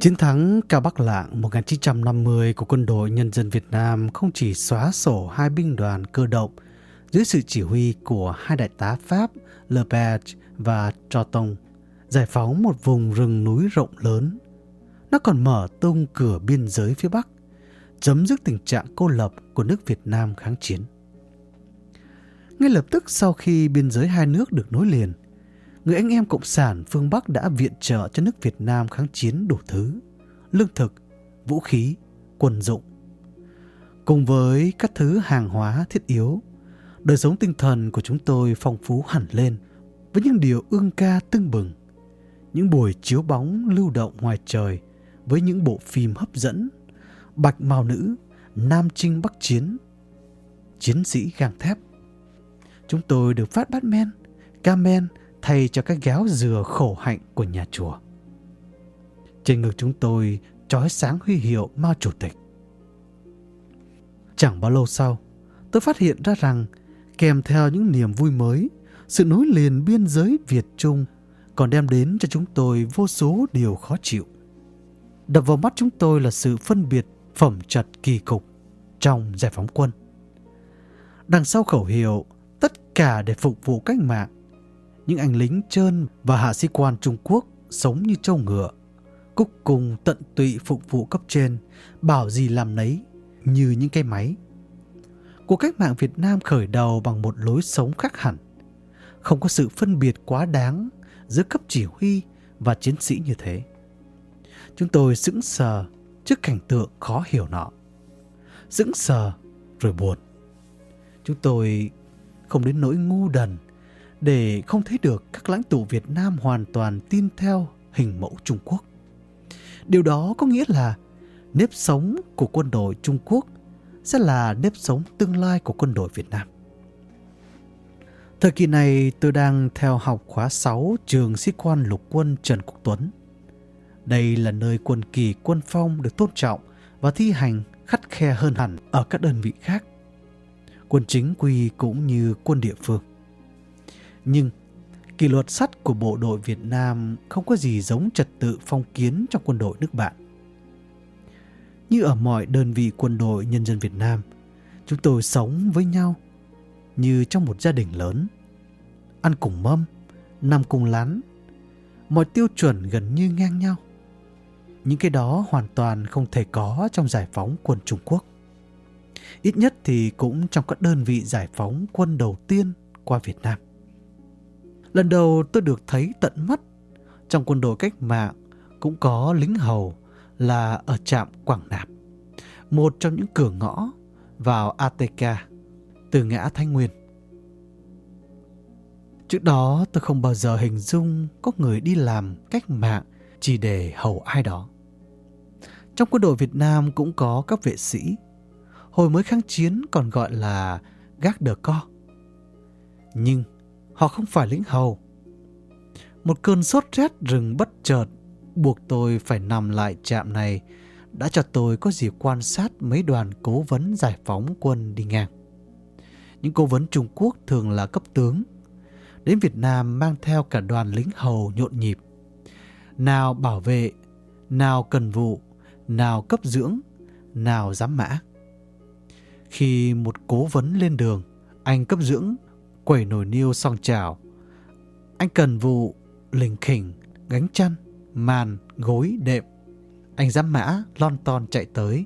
Chiến thắng Cao Bắc Lạng 1950 của quân đội nhân dân Việt Nam không chỉ xóa sổ hai binh đoàn cơ động dưới sự chỉ huy của hai đại tá Pháp Le Page và Cho Tông, giải phóng một vùng rừng núi rộng lớn. Nó còn mở tung cửa biên giới phía Bắc, chấm dứt tình trạng cô lập của nước Việt Nam kháng chiến. Ngay lập tức sau khi biên giới hai nước được nối liền, người anh em Cộng sản phương Bắc đã viện trợ cho nước Việt Nam kháng chiến đủ thứ, lương thực, vũ khí, quân dụng. Cùng với các thứ hàng hóa thiết yếu, đời sống tinh thần của chúng tôi phong phú hẳn lên với những điều ương ca tưng bừng, những buổi chiếu bóng lưu động ngoài trời với những bộ phim hấp dẫn, bạch màu nữ, nam trinh bắc chiến, chiến sĩ gang thép. Chúng tôi được phát Batman, Carmen, thay cho các gáo dừa khổ hạnh của nhà chùa. Trên ngực chúng tôi trói sáng huy hiệu Mao Chủ tịch. Chẳng bao lâu sau, tôi phát hiện ra rằng kèm theo những niềm vui mới, sự nối liền biên giới Việt Trung còn đem đến cho chúng tôi vô số điều khó chịu. Đập vào mắt chúng tôi là sự phân biệt phẩm chật kỳ cục trong giải phóng quân. Đằng sau khẩu hiệu tất cả để phục vụ cách mạng, những anh lính trơn và hạ sĩ quan Trung Quốc sống như trâu ngựa, cúc cùng tận tụy phục vụ cấp trên, bảo gì làm nấy như những cái máy. Cuộc cách mạng Việt Nam khởi đầu bằng một lối sống khác hẳn, không có sự phân biệt quá đáng giữa cấp chỉ huy và chiến sĩ như thế. Chúng tôi sững sờ trước cảnh tượng khó hiểu nọ. Sững sờ rồi buồn. Chúng tôi không đến nỗi ngu đần để không thấy được các lãnh tụ Việt Nam hoàn toàn tin theo hình mẫu Trung Quốc. Điều đó có nghĩa là nếp sống của quân đội Trung Quốc sẽ là nếp sống tương lai của quân đội Việt Nam. Thời kỳ này, tôi đang theo học khóa 6 trường sĩ quan lục quân Trần Quốc Tuấn. Đây là nơi quân kỳ quân phong được tôn trọng và thi hành khắt khe hơn hẳn ở các đơn vị khác. Quân chính quy cũng như quân địa phương. Nhưng kỷ luật sắt của bộ đội Việt Nam không có gì giống trật tự phong kiến trong quân đội nước bạn. Như ở mọi đơn vị quân đội nhân dân Việt Nam, chúng tôi sống với nhau như trong một gia đình lớn. Ăn cùng mâm, nằm cùng lán, mọi tiêu chuẩn gần như ngang nhau. Những cái đó hoàn toàn không thể có trong giải phóng quân Trung Quốc. Ít nhất thì cũng trong các đơn vị giải phóng quân đầu tiên qua Việt Nam. Lần đầu tôi được thấy tận mắt trong quân đội cách mạng cũng có lính hầu là ở trạm Quảng Nạp, một trong những cửa ngõ vào ATK từ ngã Thanh Nguyên. Trước đó tôi không bao giờ hình dung có người đi làm cách mạng chỉ để hầu ai đó. Trong quân đội Việt Nam cũng có các vệ sĩ, hồi mới kháng chiến còn gọi là gác đờ co. Nhưng họ không phải lính hầu. Một cơn sốt rét rừng bất chợt buộc tôi phải nằm lại trạm này đã cho tôi có dịp quan sát mấy đoàn cố vấn giải phóng quân đi ngang. Những cố vấn Trung Quốc thường là cấp tướng. Đến Việt Nam mang theo cả đoàn lính hầu nhộn nhịp. Nào bảo vệ, nào cần vụ, nào cấp dưỡng, nào giám mã. Khi một cố vấn lên đường, anh cấp dưỡng quẩy nồi niêu song chảo. Anh cần vụ, lình khỉnh, gánh chăn, màn, gối, đệm. Anh giám mã lon ton chạy tới,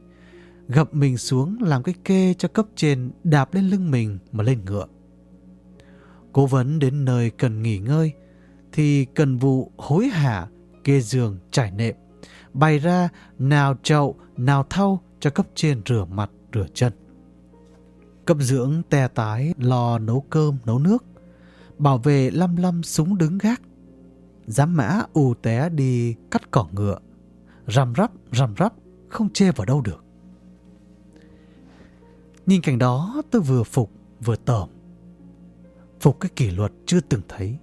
gập mình xuống làm cái kê cho cấp trên đạp lên lưng mình mà lên ngựa. Cố vấn đến nơi cần nghỉ ngơi thì cần vụ hối hả kê giường trải nệm, bày ra nào chậu nào thau cho cấp trên rửa mặt rửa chân. Cấp dưỡng te tái lò nấu cơm nấu nước, bảo vệ lăm lăm súng đứng gác. Giám mã ù té đi cắt cỏ ngựa, rằm rắp rằm rắp không chê vào đâu được. Nhìn cảnh đó tôi vừa phục vừa tởm. Phục cái kỷ luật chưa từng thấy.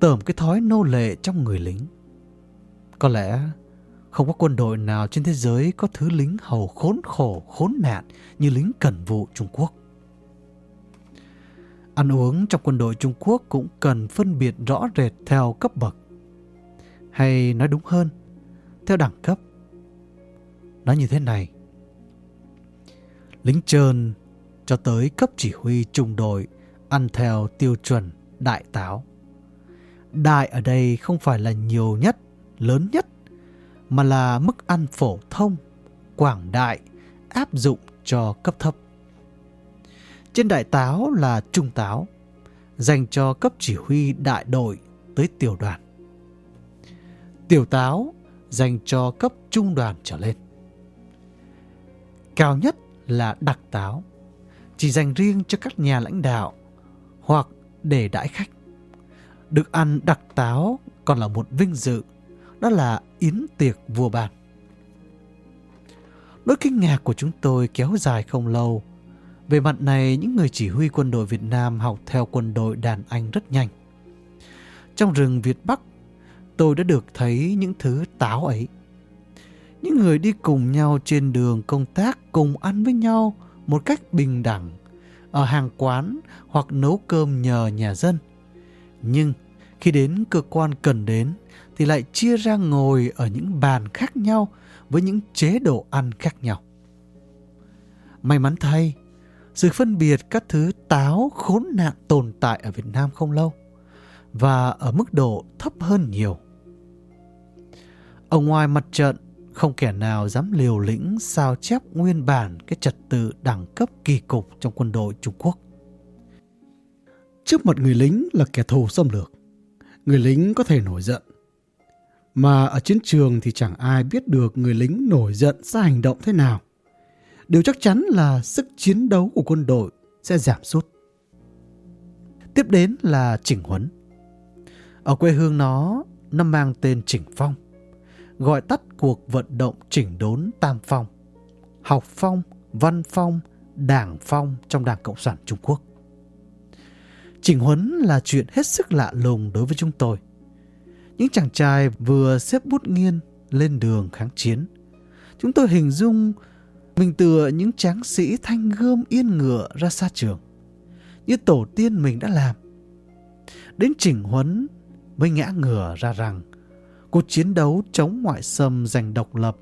Tởm cái thói nô lệ trong người lính. Có lẽ không có quân đội nào trên thế giới có thứ lính hầu khốn khổ, khốn nạn như lính cần vụ Trung Quốc. Ăn uống trong quân đội Trung Quốc cũng cần phân biệt rõ rệt theo cấp bậc. Hay nói đúng hơn, theo đẳng cấp. Nó như thế này. Lính trơn cho tới cấp chỉ huy trung đội ăn theo tiêu chuẩn đại táo. Đại ở đây không phải là nhiều nhất, lớn nhất, mà là mức ăn phổ thông, quảng đại, áp dụng cho cấp thấp. Trên đại táo là trung táo, dành cho cấp chỉ huy đại đội tới tiểu đoàn. Tiểu táo dành cho cấp trung đoàn trở lên. Cao nhất là đặc táo, chỉ dành riêng cho các nhà lãnh đạo hoặc để đãi khách. Được ăn đặc táo còn là một vinh dự, đó là yến tiệc vua bàn. Nỗi kinh ngạc của chúng tôi kéo dài không lâu. Về mặt này, những người chỉ huy quân đội Việt Nam học theo quân đội đàn Anh rất nhanh. Trong rừng Việt Bắc, tôi đã được thấy những thứ táo ấy. Những người đi cùng nhau trên đường công tác cùng ăn với nhau một cách bình đẳng, ở hàng quán hoặc nấu cơm nhờ nhà dân. Nhưng khi đến cơ quan cần đến thì lại chia ra ngồi ở những bàn khác nhau với những chế độ ăn khác nhau. May mắn thay, sự phân biệt các thứ táo khốn nạn tồn tại ở Việt Nam không lâu và ở mức độ thấp hơn nhiều. Ở ngoài mặt trận, không kẻ nào dám liều lĩnh sao chép nguyên bản cái trật tự đẳng cấp kỳ cục trong quân đội Trung Quốc. Trước mặt người lính là kẻ thù xâm lược, người lính có thể nổi giận. Mà ở chiến trường thì chẳng ai biết được người lính nổi giận sẽ hành động thế nào. Điều chắc chắn là sức chiến đấu của quân đội sẽ giảm sút. Tiếp đến là chỉnh huấn. Ở quê hương nó, nó mang tên Chỉnh Phong, gọi tắt cuộc vận động chỉnh đốn Tam Phong, học phong, văn phong, đảng phong trong Đảng Cộng sản Trung Quốc. Chỉnh huấn là chuyện hết sức lạ lùng đối với chúng tôi. Những chàng trai vừa xếp bút nghiên lên đường kháng chiến. Chúng tôi hình dung mình tựa những tráng sĩ thanh gươm yên ngựa ra xa trường. Như tổ tiên mình đã làm. Đến chỉnh huấn mới ngã ngửa ra rằng, cuộc chiến đấu chống ngoại xâm giành độc lập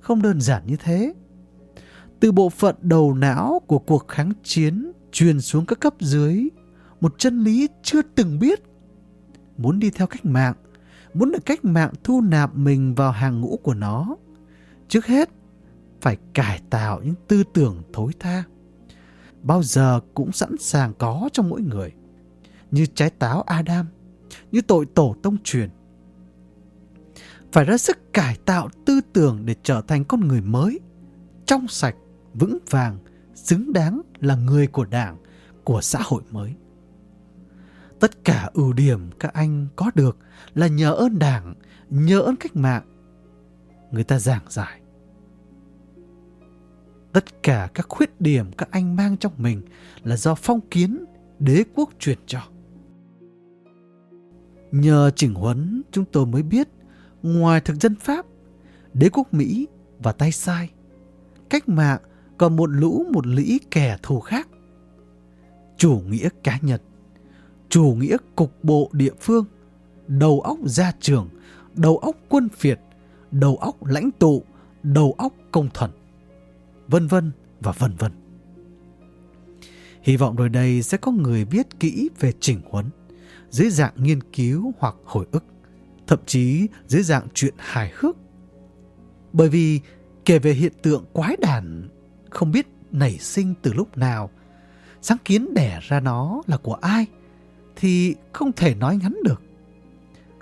không đơn giản như thế. Từ bộ phận đầu não của cuộc kháng chiến truyền xuống các cấp dưới một chân lý chưa từng biết. Muốn đi theo cách mạng, muốn được cách mạng thu nạp mình vào hàng ngũ của nó. Trước hết, phải cải tạo những tư tưởng thối tha. Bao giờ cũng sẵn sàng có trong mỗi người. Như trái táo Adam, như tội tổ tông truyền. Phải ra sức cải tạo tư tưởng để trở thành con người mới, trong sạch, vững vàng, xứng đáng là người của đảng, của xã hội mới. Tất cả ưu điểm các anh có được là nhờ ơn đảng, nhờ ơn cách mạng. Người ta giảng giải. Tất cả các khuyết điểm các anh mang trong mình là do phong kiến đế quốc truyền cho. Nhờ chỉnh huấn chúng tôi mới biết ngoài thực dân Pháp, đế quốc Mỹ và tay sai, cách mạng còn một lũ một lĩ kẻ thù khác. Chủ nghĩa cá nhân, chủ nghĩa cục bộ địa phương, đầu óc gia trưởng đầu óc quân phiệt, đầu óc lãnh tụ, đầu óc công thần vân vân và vân vân. Hy vọng rồi đây sẽ có người biết kỹ về chỉnh huấn dưới dạng nghiên cứu hoặc hồi ức, thậm chí dưới dạng chuyện hài hước. Bởi vì kể về hiện tượng quái đản không biết nảy sinh từ lúc nào, sáng kiến đẻ ra nó là của ai thì không thể nói ngắn được.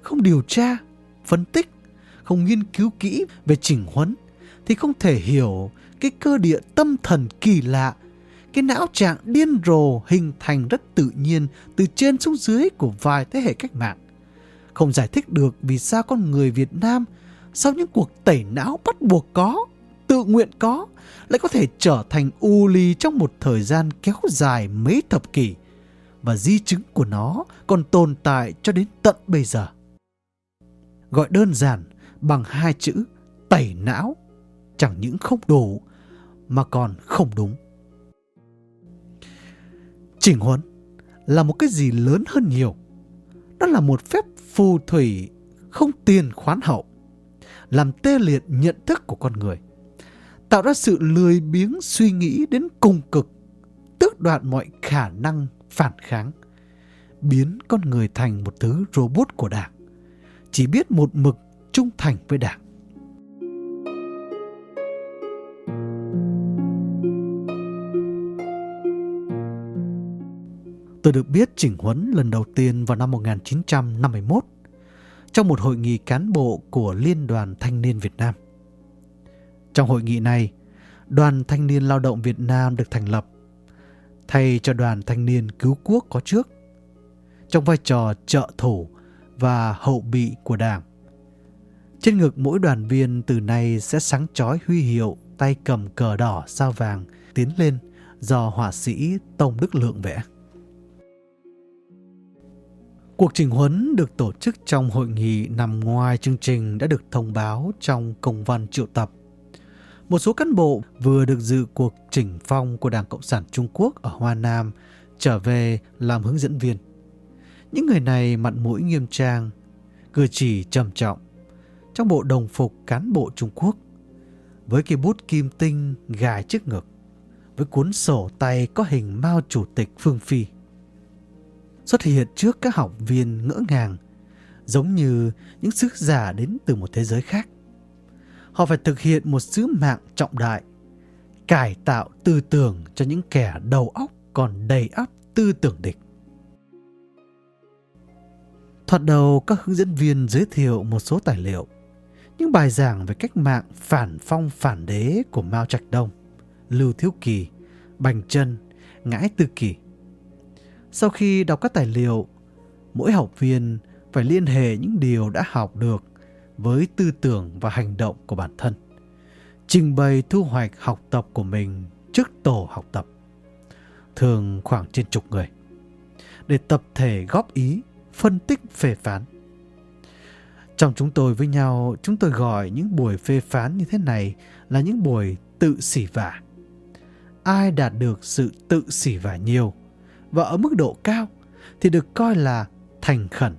Không điều tra, phân tích, không nghiên cứu kỹ về chỉnh huấn thì không thể hiểu cái cơ địa tâm thần kỳ lạ cái não trạng điên rồ hình thành rất tự nhiên từ trên xuống dưới của vài thế hệ cách mạng. Không giải thích được vì sao con người Việt Nam sau những cuộc tẩy não bắt buộc có, tự nguyện có, lại có thể trở thành u ly trong một thời gian kéo dài mấy thập kỷ và di chứng của nó còn tồn tại cho đến tận bây giờ. Gọi đơn giản bằng hai chữ tẩy não chẳng những không đủ mà còn không đúng. Chỉnh huấn là một cái gì lớn hơn nhiều. Đó là một phép phù thủy không tiền khoán hậu. làm tê liệt nhận thức của con người, tạo ra sự lười biếng suy nghĩ đến cùng cực, tước đoạt mọi khả năng phản kháng, biến con người thành một thứ robot của đảng, chỉ biết một mực trung thành với đảng. Tôi được biết chỉnh huấn lần đầu tiên vào năm 1951 trong một hội nghị cán bộ của Liên đoàn Thanh niên Việt Nam. Trong hội nghị này, Đoàn Thanh niên Lao động Việt Nam được thành lập thay cho Đoàn Thanh niên Cứu Quốc có trước, trong vai trò trợ thủ và hậu bị của Đảng. Trên ngực mỗi đoàn viên từ nay sẽ sáng chói huy hiệu, tay cầm cờ đỏ sao vàng tiến lên do họa sĩ Tông Đức Lượng vẽ. Cuộc trình huấn được tổ chức trong hội nghị nằm ngoài chương trình đã được thông báo trong công văn triệu tập. Một số cán bộ vừa được dự cuộc chỉnh phong của Đảng Cộng sản Trung Quốc ở Hoa Nam trở về làm hướng dẫn viên. Những người này mặt mũi nghiêm trang, cử chỉ trầm trọng, trong bộ đồng phục cán bộ Trung Quốc, với cây bút kim tinh gài trước ngực, với cuốn sổ tay có hình Mao Chủ tịch Phương Phi xuất hiện trước các học viên ngỡ ngàng, giống như những sứ giả đến từ một thế giới khác. Họ phải thực hiện một sứ mạng trọng đại, cải tạo tư tưởng cho những kẻ đầu óc còn đầy ắp tư tưởng địch. Thoạt đầu các hướng dẫn viên giới thiệu một số tài liệu, những bài giảng về cách mạng phản phong phản đế của Mao Trạch Đông, Lưu Thiếu Kỳ, Bành Trân, Ngãi Tư Kỳ. Sau khi đọc các tài liệu, mỗi học viên phải liên hệ những điều đã học được với tư tưởng và hành động của bản thân. Trình bày thu hoạch học tập của mình trước tổ học tập, thường khoảng trên chục người, để tập thể góp ý, phân tích phê phán. Trong chúng tôi với nhau, chúng tôi gọi những buổi phê phán như thế này là những buổi tự xỉ vả. Ai đạt được sự tự xỉ vả nhiều – và ở mức độ cao thì được coi là thành khẩn.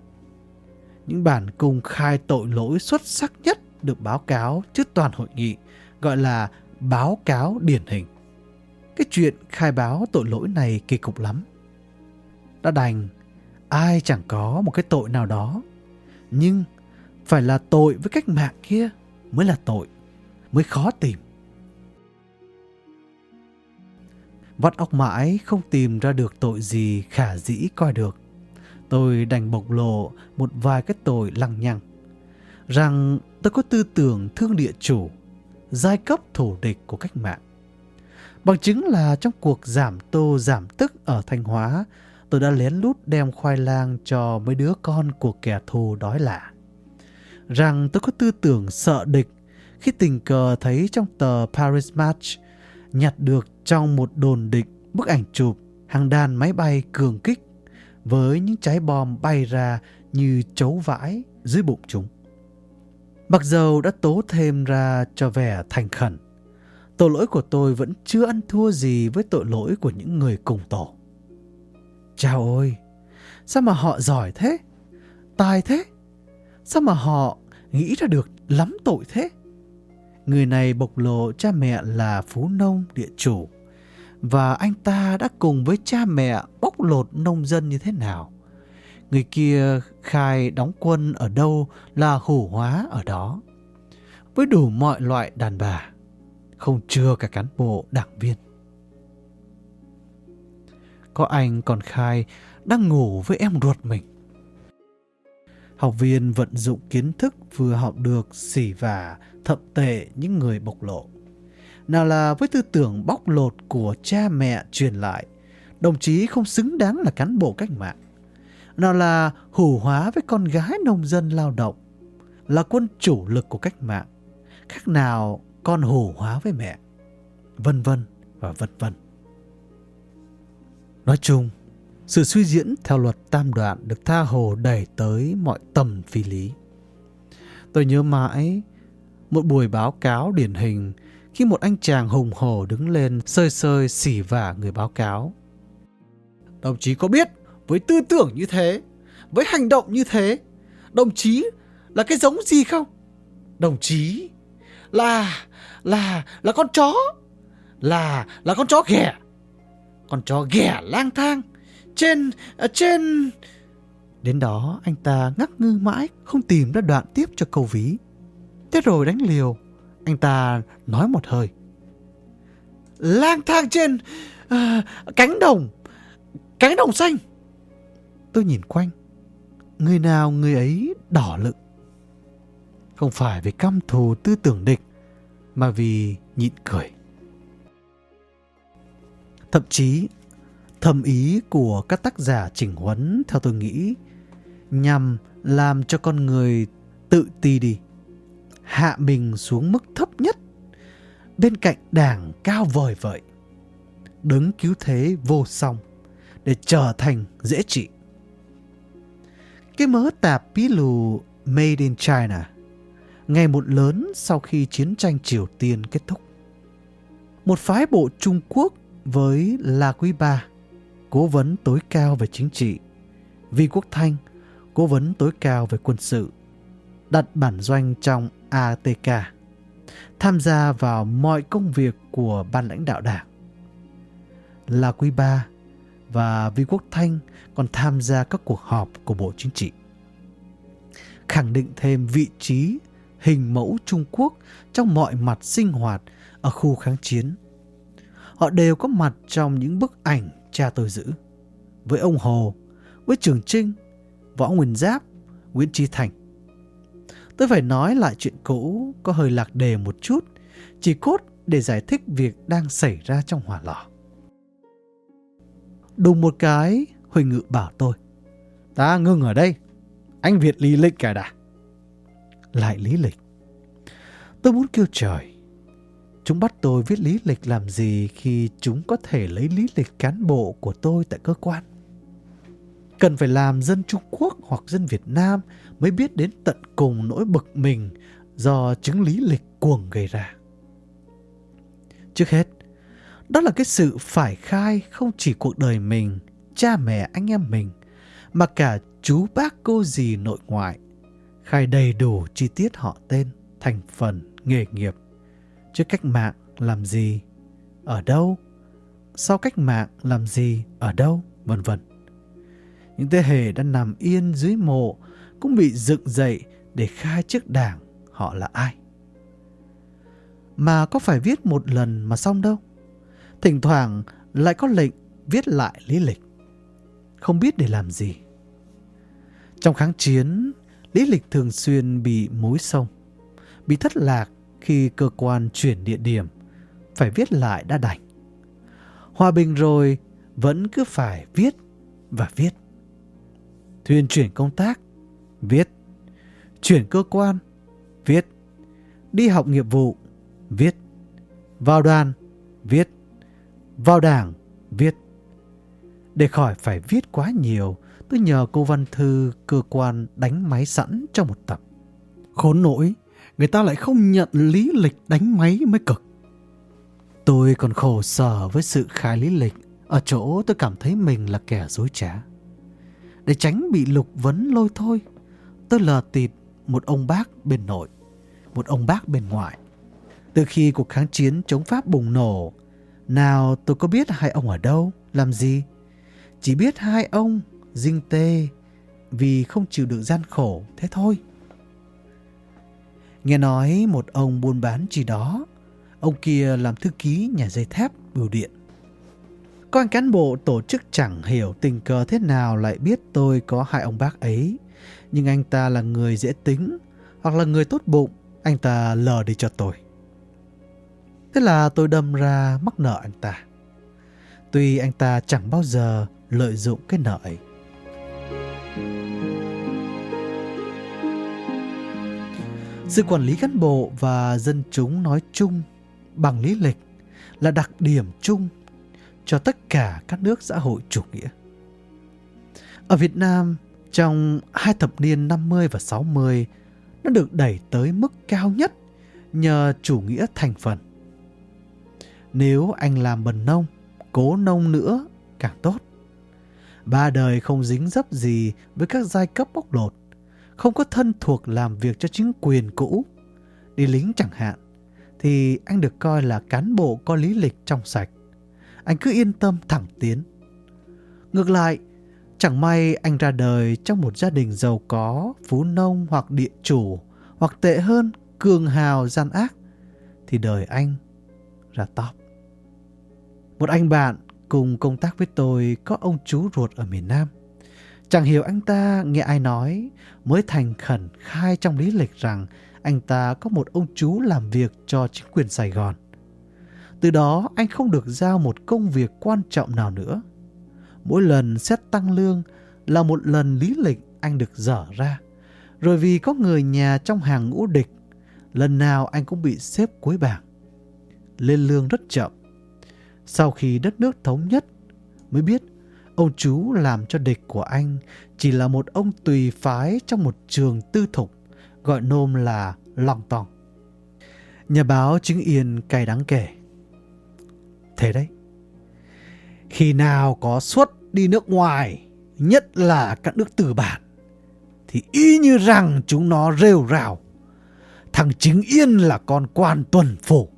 Những bản công khai tội lỗi xuất sắc nhất được báo cáo trước toàn hội nghị gọi là báo cáo điển hình. Cái chuyện khai báo tội lỗi này kỳ cục lắm. Đã đành, ai chẳng có một cái tội nào đó. Nhưng phải là tội với cách mạng kia mới là tội, mới khó tìm. vắt óc mãi không tìm ra được tội gì khả dĩ coi được. Tôi đành bộc lộ một vài cái tội lăng nhăng. Rằng tôi có tư tưởng thương địa chủ, giai cấp thủ địch của cách mạng. Bằng chứng là trong cuộc giảm tô giảm tức ở Thanh Hóa, tôi đã lén lút đem khoai lang cho mấy đứa con của kẻ thù đói lạ. Rằng tôi có tư tưởng sợ địch khi tình cờ thấy trong tờ Paris Match nhặt được trong một đồn địch bức ảnh chụp hàng đàn máy bay cường kích với những trái bom bay ra như chấu vãi dưới bụng chúng. Mặc dầu đã tố thêm ra cho vẻ thành khẩn, tội lỗi của tôi vẫn chưa ăn thua gì với tội lỗi của những người cùng tổ. Chào ôi, sao mà họ giỏi thế? Tài thế? Sao mà họ nghĩ ra được lắm tội thế? Người này bộc lộ cha mẹ là phú nông địa chủ và anh ta đã cùng với cha mẹ bóc lột nông dân như thế nào. Người kia khai đóng quân ở đâu là hủ hóa ở đó. Với đủ mọi loại đàn bà, không chưa cả cán bộ đảng viên. Có anh còn khai đang ngủ với em ruột mình. Học viên vận dụng kiến thức vừa học được xỉ vả thậm tệ những người bộc lộ nào là với tư tưởng bóc lột của cha mẹ truyền lại, đồng chí không xứng đáng là cán bộ cách mạng. Nào là hủ hóa với con gái nông dân lao động, là quân chủ lực của cách mạng, khác nào con hủ hóa với mẹ, vân vân và vân vân. Nói chung, sự suy diễn theo luật tam đoạn được tha hồ đẩy tới mọi tầm phi lý. Tôi nhớ mãi một buổi báo cáo điển hình khi một anh chàng hùng hổ đứng lên sơi sơi xỉ vả người báo cáo. Đồng chí có biết với tư tưởng như thế, với hành động như thế, đồng chí là cái giống gì không? Đồng chí, là, là, là con chó. Là, là con chó ghẻ. Con chó ghẻ lang thang. Trên, à, trên... Đến đó anh ta ngắc ngư mãi, không tìm ra đoạn tiếp cho câu ví. Thế rồi đánh liều, anh ta nói một hơi. Lang thang trên uh, cánh đồng, cánh đồng xanh. Tôi nhìn quanh, người nào người ấy đỏ lựng. Không phải vì căm thù tư tưởng địch, mà vì nhịn cười. Thậm chí, thầm ý của các tác giả chỉnh huấn theo tôi nghĩ nhằm làm cho con người tự ti đi, hạ mình xuống mức thấp nhất, bên cạnh đảng cao vời vợi, đứng cứu thế vô song để trở thành dễ trị. Cái mớ tạp bí lù Made in China ngày một lớn sau khi chiến tranh Triều Tiên kết thúc. Một phái bộ Trung Quốc với La Quý Ba, cố vấn tối cao về chính trị, Vi Quốc Thanh, cố vấn tối cao về quân sự, đặt bản doanh trong ATK, tham gia vào mọi công việc của ban lãnh đạo đảng. La Quý Ba và Vi Quốc Thanh còn tham gia các cuộc họp của Bộ Chính trị. Khẳng định thêm vị trí hình mẫu Trung Quốc trong mọi mặt sinh hoạt ở khu kháng chiến. Họ đều có mặt trong những bức ảnh cha tôi giữ. Với ông Hồ, với Trường Trinh, Võ Nguyên Giáp, Nguyễn Tri Thành. Tôi phải nói lại chuyện cũ có hơi lạc đề một chút, chỉ cốt để giải thích việc đang xảy ra trong hỏa lò. Đùng một cái, Huỳnh Ngự bảo tôi. Ta ngưng ở đây. Anh Việt lý lịch cả đã lại lý lịch. Tôi muốn kêu trời. Chúng bắt tôi viết lý lịch làm gì khi chúng có thể lấy lý lịch cán bộ của tôi tại cơ quan? Cần phải làm dân Trung Quốc hoặc dân Việt Nam mới biết đến tận cùng nỗi bực mình do chứng lý lịch cuồng gây ra. Trước hết, đó là cái sự phải khai không chỉ cuộc đời mình, cha mẹ anh em mình, mà cả chú bác cô dì nội ngoại khai đầy đủ chi tiết họ tên, thành phần, nghề nghiệp. Trước cách mạng làm gì, ở đâu, sau cách mạng làm gì, ở đâu, vân vân. Những thế hệ đã nằm yên dưới mộ cũng bị dựng dậy để khai trước đảng họ là ai. Mà có phải viết một lần mà xong đâu. Thỉnh thoảng lại có lệnh viết lại lý lịch. Không biết để làm gì. Trong kháng chiến, lý lịch thường xuyên bị mối sông, bị thất lạc khi cơ quan chuyển địa điểm, phải viết lại đã đành. Hòa bình rồi vẫn cứ phải viết và viết. Thuyền chuyển công tác, viết. Chuyển cơ quan, viết. Đi học nghiệp vụ, viết. Vào đoàn, viết. Vào đảng, viết. Để khỏi phải viết quá nhiều, tôi nhờ cô Văn Thư cơ quan đánh máy sẵn cho một tập. Khốn nỗi, người ta lại không nhận lý lịch đánh máy mới cực. Tôi còn khổ sở với sự khai lý lịch, ở chỗ tôi cảm thấy mình là kẻ dối trá. Để tránh bị lục vấn lôi thôi, tôi lờ tịt một ông bác bên nội, một ông bác bên ngoại. Từ khi cuộc kháng chiến chống Pháp bùng nổ, nào tôi có biết hai ông ở đâu, làm gì? Chỉ biết hai ông dinh tê vì không chịu được gian khổ thế thôi. Nghe nói một ông buôn bán gì đó, ông kia làm thư ký nhà dây thép bưu điện. Có anh cán bộ tổ chức chẳng hiểu tình cờ thế nào lại biết tôi có hai ông bác ấy, nhưng anh ta là người dễ tính hoặc là người tốt bụng, anh ta lờ đi cho tôi. Thế là tôi đâm ra mắc nợ anh ta. Tuy anh ta chẳng bao giờ lợi dụng cái nợ ấy. Sự quản lý cán bộ và dân chúng nói chung bằng lý lịch là đặc điểm chung cho tất cả các nước xã hội chủ nghĩa. Ở Việt Nam, trong hai thập niên 50 và 60, nó được đẩy tới mức cao nhất nhờ chủ nghĩa thành phần. Nếu anh làm bần nông, cố nông nữa càng tốt. Ba đời không dính dấp gì với các giai cấp bóc lột, không có thân thuộc làm việc cho chính quyền cũ, đi lính chẳng hạn, thì anh được coi là cán bộ có lý lịch trong sạch. Anh cứ yên tâm thẳng tiến. Ngược lại, chẳng may anh ra đời trong một gia đình giàu có, phú nông hoặc địa chủ, hoặc tệ hơn, cường hào gian ác, thì đời anh ra top. Một anh bạn cùng công tác với tôi có ông chú ruột ở miền Nam. Chẳng hiểu anh ta nghe ai nói mới thành khẩn khai trong lý lịch rằng anh ta có một ông chú làm việc cho chính quyền Sài Gòn. Từ đó anh không được giao một công việc quan trọng nào nữa. Mỗi lần xét tăng lương là một lần lý lịch anh được dở ra. Rồi vì có người nhà trong hàng ngũ địch, lần nào anh cũng bị xếp cuối bảng. Lên lương rất chậm. Sau khi đất nước thống nhất, mới biết ông chú làm cho địch của anh chỉ là một ông tùy phái trong một trường tư thục, gọi nôm là Long tòng. Nhà báo chứng yên cay đáng kể. Thế đấy, khi nào có suất đi nước ngoài, nhất là các nước tử bản, thì y như rằng chúng nó rêu rào. Thằng Chính Yên là con quan tuần phủ.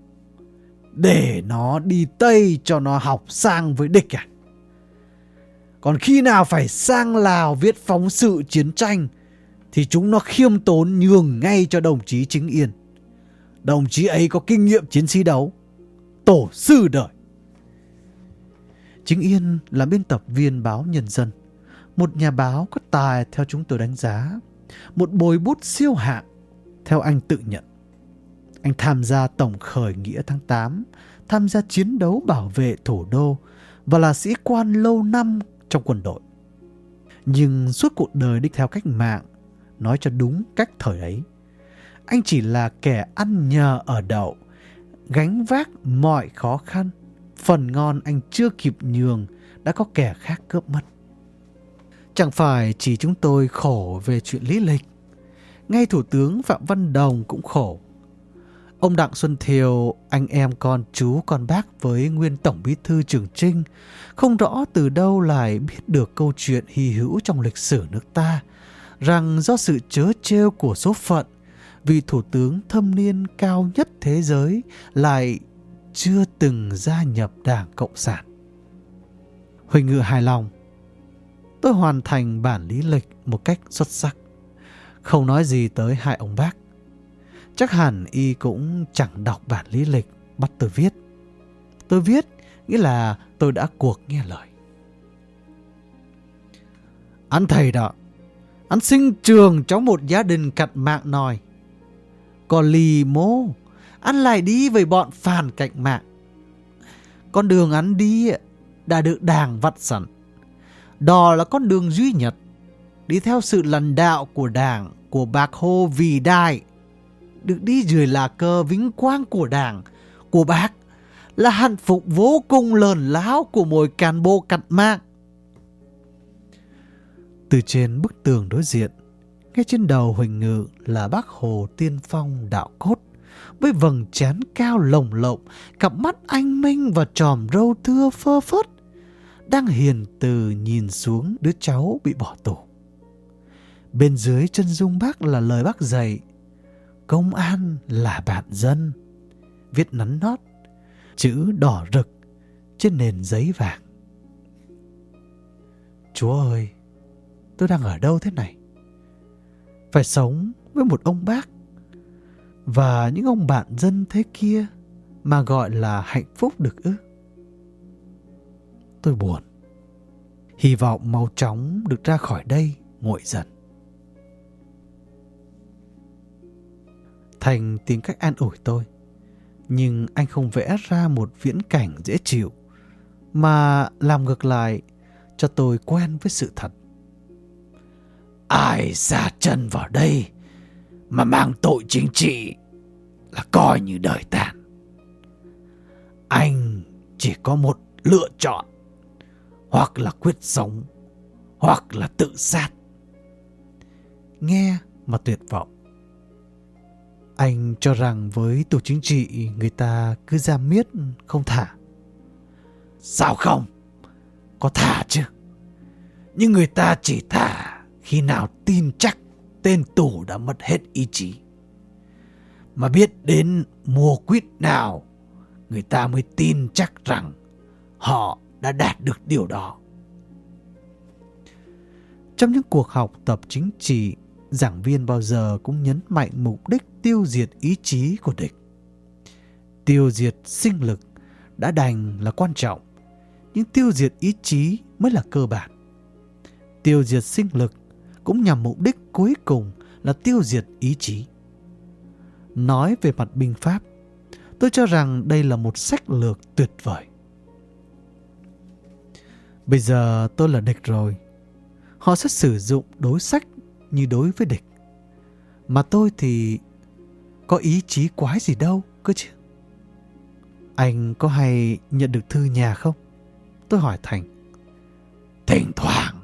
Để nó đi Tây cho nó học sang với địch à? Còn khi nào phải sang Lào viết phóng sự chiến tranh thì chúng nó khiêm tốn nhường ngay cho đồng chí Chính Yên. Đồng chí ấy có kinh nghiệm chiến sĩ đấu, tổ sư đời. Chính Yên là biên tập viên báo Nhân dân, một nhà báo có tài theo chúng tôi đánh giá, một bồi bút siêu hạng theo anh tự nhận. Anh tham gia tổng khởi nghĩa tháng 8, tham gia chiến đấu bảo vệ thủ đô và là sĩ quan lâu năm trong quân đội. Nhưng suốt cuộc đời đi theo cách mạng, nói cho đúng cách thời ấy, anh chỉ là kẻ ăn nhờ ở đậu, gánh vác mọi khó khăn. Phần ngon anh chưa kịp nhường đã có kẻ khác cướp mất. Chẳng phải chỉ chúng tôi khổ về chuyện lý lịch. Ngay Thủ tướng Phạm Văn Đồng cũng khổ. Ông Đặng Xuân Thiều, anh em con chú con bác với nguyên Tổng Bí thư Trường Trinh, không rõ từ đâu lại biết được câu chuyện hy hữu trong lịch sử nước ta, rằng do sự chớ trêu của số phận, vị thủ tướng thâm niên cao nhất thế giới lại chưa từng gia nhập Đảng Cộng sản. Huỳnh Ngự hài lòng. Tôi hoàn thành bản lý lịch một cách xuất sắc. Không nói gì tới hai ông bác. Chắc hẳn y cũng chẳng đọc bản lý lịch bắt tôi viết. Tôi viết nghĩa là tôi đã cuộc nghe lời. Anh thầy đó, anh sinh trường trong một gia đình cặn mạng nòi. Còn lì mô, ăn lại đi với bọn phản cạnh mạng. Con đường ăn đi đã được đảng vặt sẵn. Đó là con đường duy nhất, đi theo sự lãnh đạo của đảng, của bác Hồ vì Đại được đi dưới là cờ vinh quang của đảng, của bác, là hạnh phúc vô cùng lớn láo của mỗi cán bộ cặn mạng. Từ trên bức tường đối diện, ngay trên đầu Huỳnh Ngự là bác Hồ Tiên Phong đạo cốt, với vầng trán cao lồng lộng, cặp mắt anh minh và tròm râu thưa phơ phất, đang hiền từ nhìn xuống đứa cháu bị bỏ tù. Bên dưới chân dung bác là lời bác dạy, công an là bạn dân. Viết nắn nót, chữ đỏ rực trên nền giấy vàng. Chúa ơi, tôi đang ở đâu thế này? Phải sống với một ông bác và những ông bạn dân thế kia mà gọi là hạnh phúc được ư? Tôi buồn. Hy vọng mau chóng được ra khỏi đây nguội dần. Thành tìm cách an ủi tôi. Nhưng anh không vẽ ra một viễn cảnh dễ chịu, mà làm ngược lại cho tôi quen với sự thật. Ai ra chân vào đây mà mang tội chính trị là coi như đời tàn. Anh chỉ có một lựa chọn, hoặc là quyết sống, hoặc là tự sát. Nghe mà tuyệt vọng. Anh cho rằng với tù chính trị người ta cứ giam miết không thả. Sao không? Có thả chứ. Nhưng người ta chỉ thả khi nào tin chắc tên tù đã mất hết ý chí. mà biết đến mùa quýt nào, người ta mới tin chắc rằng họ đã đạt được điều đó. Trong những cuộc học tập chính trị, giảng viên bao giờ cũng nhấn mạnh mục đích tiêu diệt ý chí của địch. Tiêu diệt sinh lực đã đành là quan trọng, nhưng tiêu diệt ý chí mới là cơ bản. Tiêu diệt sinh lực cũng nhằm mục đích cuối cùng là tiêu diệt ý chí. Nói về mặt binh pháp, tôi cho rằng đây là một sách lược tuyệt vời. Bây giờ tôi là địch rồi. Họ sẽ sử dụng đối sách như đối với địch. Mà tôi thì có ý chí quái gì đâu cơ chứ. Anh có hay nhận được thư nhà không? Tôi hỏi Thành. Thỉnh thoảng.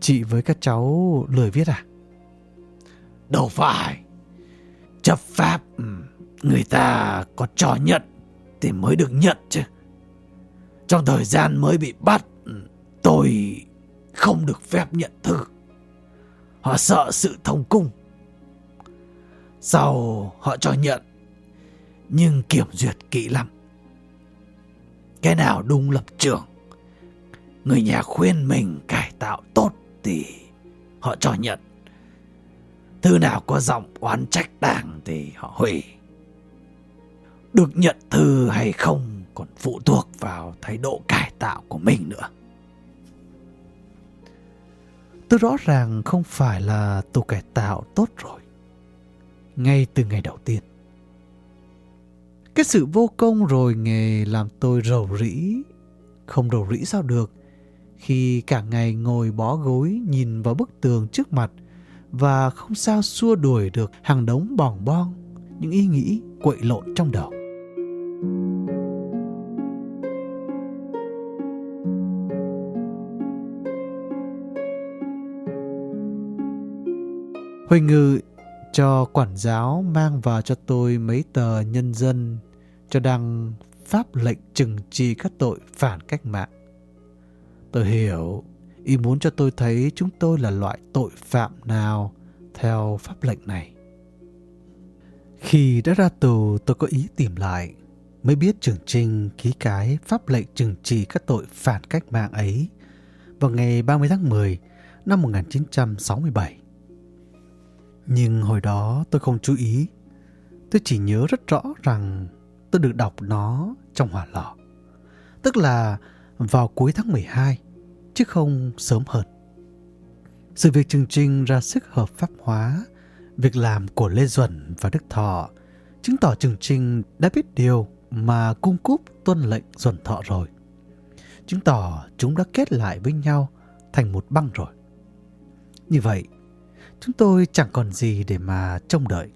Chị với các cháu lười viết à? Đâu phải. Chấp pháp, ừ, người ta có cho nhận thì mới được nhận chứ. Trong thời gian mới bị bắt, ừ, tôi không được phép nhận thư. Họ sợ sự thông cung. Sau họ cho nhận, nhưng kiểm duyệt kỹ lắm. Cái nào đúng lập trường, người nhà khuyên mình cải tạo tốt thì họ cho nhận. Thư nào có giọng oán trách đảng thì họ hủy. Được nhận thư hay không còn phụ thuộc vào thái độ cải tạo của mình nữa. Tôi rõ ràng không phải là tôi cải tạo tốt rồi. Ngay từ ngày đầu tiên. Cái sự vô công rồi nghề làm tôi rầu rĩ. Không rầu rĩ sao được khi cả ngày ngồi bó gối nhìn vào bức tường trước mặt và không sao xua đuổi được hàng đống bỏng bon những ý nghĩ quậy lộn trong đầu. Huỳnh Ngự cho quản giáo mang vào cho tôi mấy tờ nhân dân cho đăng pháp lệnh trừng trị các tội phản cách mạng. Tôi hiểu, y muốn cho tôi thấy chúng tôi là loại tội phạm nào theo pháp lệnh này. Khi đã ra tù tôi có ý tìm lại, mới biết Trường Trinh ký cái pháp lệnh trừng trị các tội phản cách mạng ấy vào ngày 30 tháng 10 năm 1967. Nhưng hồi đó tôi không chú ý. Tôi chỉ nhớ rất rõ rằng tôi được đọc nó trong hỏa lò. Tức là vào cuối tháng 12, chứ không sớm hơn. Sự việc Trường Trinh ra sức hợp pháp hóa việc làm của Lê Duẩn và Đức Thọ chứng tỏ Trường Trinh đã biết điều mà cung cúp tuân lệnh Duẩn Thọ rồi. Chứng tỏ chúng đã kết lại với nhau thành một băng rồi. Như vậy, chúng tôi chẳng còn gì để mà trông đợi.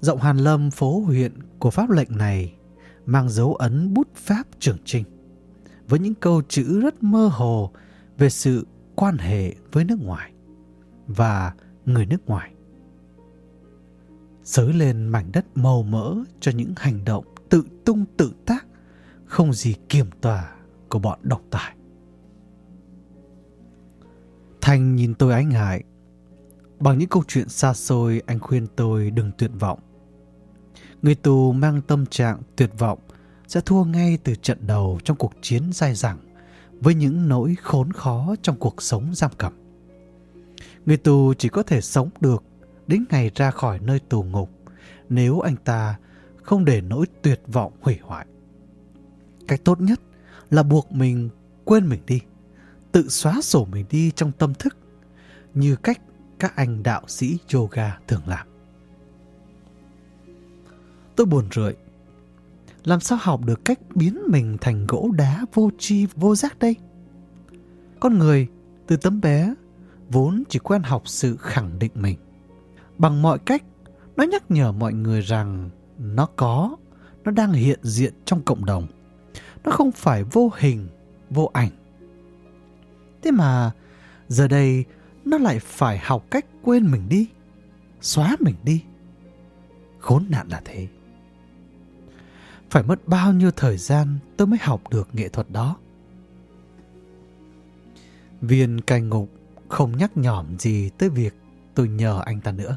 Rộng Hàn Lâm phố huyện của pháp lệnh này mang dấu ấn bút pháp trưởng trinh với những câu chữ rất mơ hồ về sự quan hệ với nước ngoài và người nước ngoài. Sới lên mảnh đất màu mỡ cho những hành động tự tung tự tác không gì kiềm tỏa của bọn độc tài. Thành nhìn tôi ánh hại. Bằng những câu chuyện xa xôi, anh khuyên tôi đừng tuyệt vọng. Người tù mang tâm trạng tuyệt vọng sẽ thua ngay từ trận đầu trong cuộc chiến dai dẳng với những nỗi khốn khó trong cuộc sống giam cầm. Người tù chỉ có thể sống được đến ngày ra khỏi nơi tù ngục nếu anh ta không để nỗi tuyệt vọng hủy hoại. Cách tốt nhất là buộc mình quên mình đi, tự xóa sổ mình đi trong tâm thức như cách các anh đạo sĩ yoga thường làm. Tôi buồn rười. Làm sao học được cách biến mình thành gỗ đá vô tri vô giác đây? Con người từ tấm bé vốn chỉ quen học sự khẳng định mình. Bằng mọi cách, nó nhắc nhở mọi người rằng nó có, nó đang hiện diện trong cộng đồng. Nó không phải vô hình, vô ảnh. Thế mà giờ đây nó lại phải học cách quên mình đi, xóa mình đi. Khốn nạn là thế. Phải mất bao nhiêu thời gian tôi mới học được nghệ thuật đó. Viên cai ngục không nhắc nhỏm gì tới việc tôi nhờ anh ta nữa.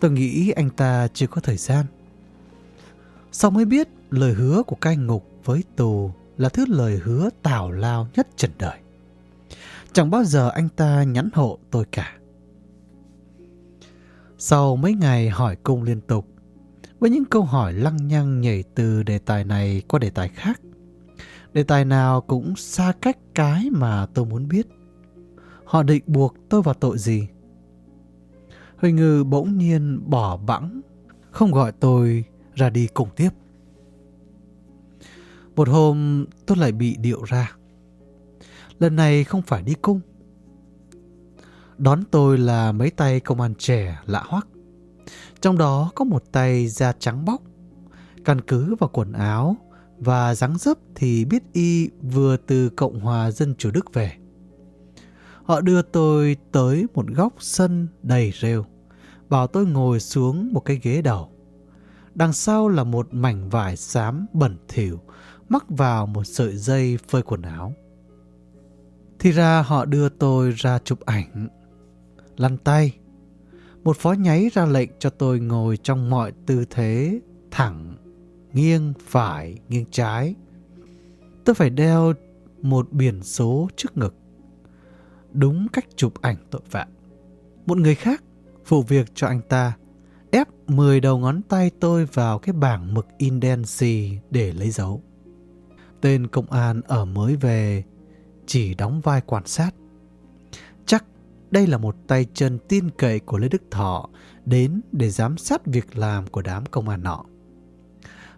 Tôi nghĩ anh ta chưa có thời gian. Sau mới biết lời hứa của cai ngục với tù là thứ lời hứa tào lao nhất trần đời. Chẳng bao giờ anh ta nhắn hộ tôi cả. Sau mấy ngày hỏi cung liên tục, với những câu hỏi lăng nhăng nhảy từ đề tài này qua đề tài khác, đề tài nào cũng xa cách cái mà tôi muốn biết. Họ định buộc tôi vào tội gì? Huỳnh Ngư bỗng nhiên bỏ bẵng, không gọi tôi ra đi cùng tiếp. Một hôm tôi lại bị điệu ra. Lần này không phải đi cung. Đón tôi là mấy tay công an trẻ lạ hoắc. Trong đó có một tay da trắng bóc. Căn cứ vào quần áo và dáng dấp thì biết y vừa từ Cộng hòa Dân Chủ Đức về. Họ đưa tôi tới một góc sân đầy rêu, bảo tôi ngồi xuống một cái ghế đầu. Đằng sau là một mảnh vải xám bẩn thỉu mắc vào một sợi dây phơi quần áo. Thì ra họ đưa tôi ra chụp ảnh, lăn tay. Một phó nháy ra lệnh cho tôi ngồi trong mọi tư thế thẳng, nghiêng phải, nghiêng trái. Tôi phải đeo một biển số trước ngực. Đúng cách chụp ảnh tội phạm. Một người khác phụ việc cho anh ta ép 10 đầu ngón tay tôi vào cái bảng mực in đen xì để lấy dấu. Tên công an ở mới về chỉ đóng vai quan sát. Đây là một tay chân tin cậy của Lê Đức Thọ đến để giám sát việc làm của đám công an nọ.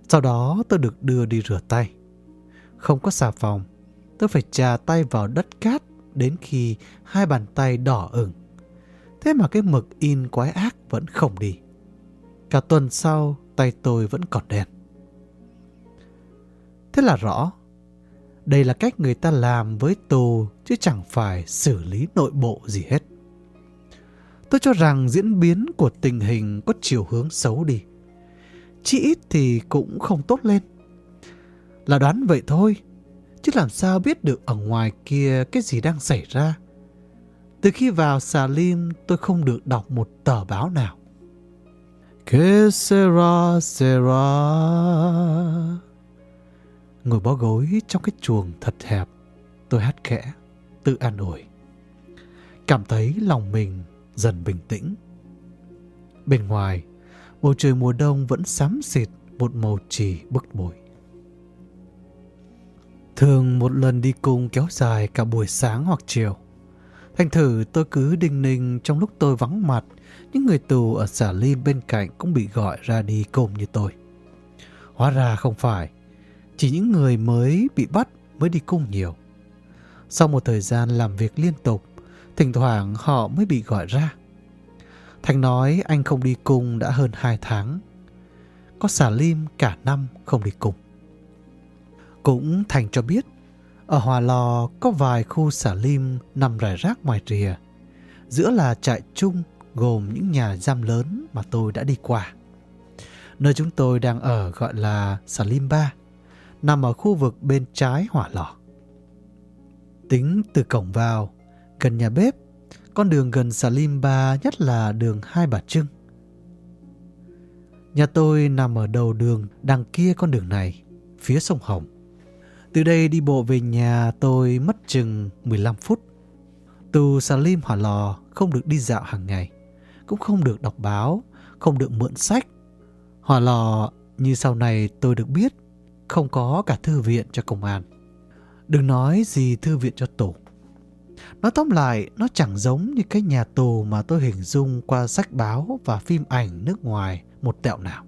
Sau đó tôi được đưa đi rửa tay. Không có xà phòng, tôi phải trà tay vào đất cát đến khi hai bàn tay đỏ ửng. Thế mà cái mực in quái ác vẫn không đi. Cả tuần sau, tay tôi vẫn còn đen. Thế là rõ, đây là cách người ta làm với tù chứ chẳng phải xử lý nội bộ gì hết. Tôi cho rằng diễn biến của tình hình có chiều hướng xấu đi. Chỉ ít thì cũng không tốt lên. Là đoán vậy thôi, chứ làm sao biết được ở ngoài kia cái gì đang xảy ra. Từ khi vào xà lim tôi không được đọc một tờ báo nào. Que sera sera Ngồi bó gối trong cái chuồng thật hẹp, tôi hát khẽ, tự an ủi. Cảm thấy lòng mình dần bình tĩnh. Bên ngoài, bầu trời mùa đông vẫn xám xịt một màu trì bức bối. Thường một lần đi cung kéo dài cả buổi sáng hoặc chiều. Thành thử tôi cứ đinh ninh trong lúc tôi vắng mặt, những người tù ở xả ly bên cạnh cũng bị gọi ra đi cùng như tôi. Hóa ra không phải, chỉ những người mới bị bắt mới đi cung nhiều. Sau một thời gian làm việc liên tục, thỉnh thoảng họ mới bị gọi ra. Thành nói anh không đi cung đã hơn 2 tháng. Có xả lim cả năm không đi cung. Cũng Thành cho biết, ở Hòa Lò có vài khu xả lim nằm rải rác ngoài rìa. Giữa là trại chung gồm những nhà giam lớn mà tôi đã đi qua. Nơi chúng tôi đang ở gọi là xả lim 3 nằm ở khu vực bên trái hỏa lò. Tính từ cổng vào, gần nhà bếp, con đường gần xà lim Ba nhất là đường Hai Bà Trưng. Nhà tôi nằm ở đầu đường đằng kia con đường này, phía sông Hồng. Từ đây đi bộ về nhà tôi mất chừng 15 phút. Từ lim Hỏa Lò không được đi dạo hàng ngày, cũng không được đọc báo, không được mượn sách. Hỏa Lò như sau này tôi được biết không có cả thư viện cho công an. Đừng nói gì thư viện cho tù. Nói tóm lại, nó chẳng giống như cái nhà tù mà tôi hình dung qua sách báo và phim ảnh nước ngoài một tẹo nào.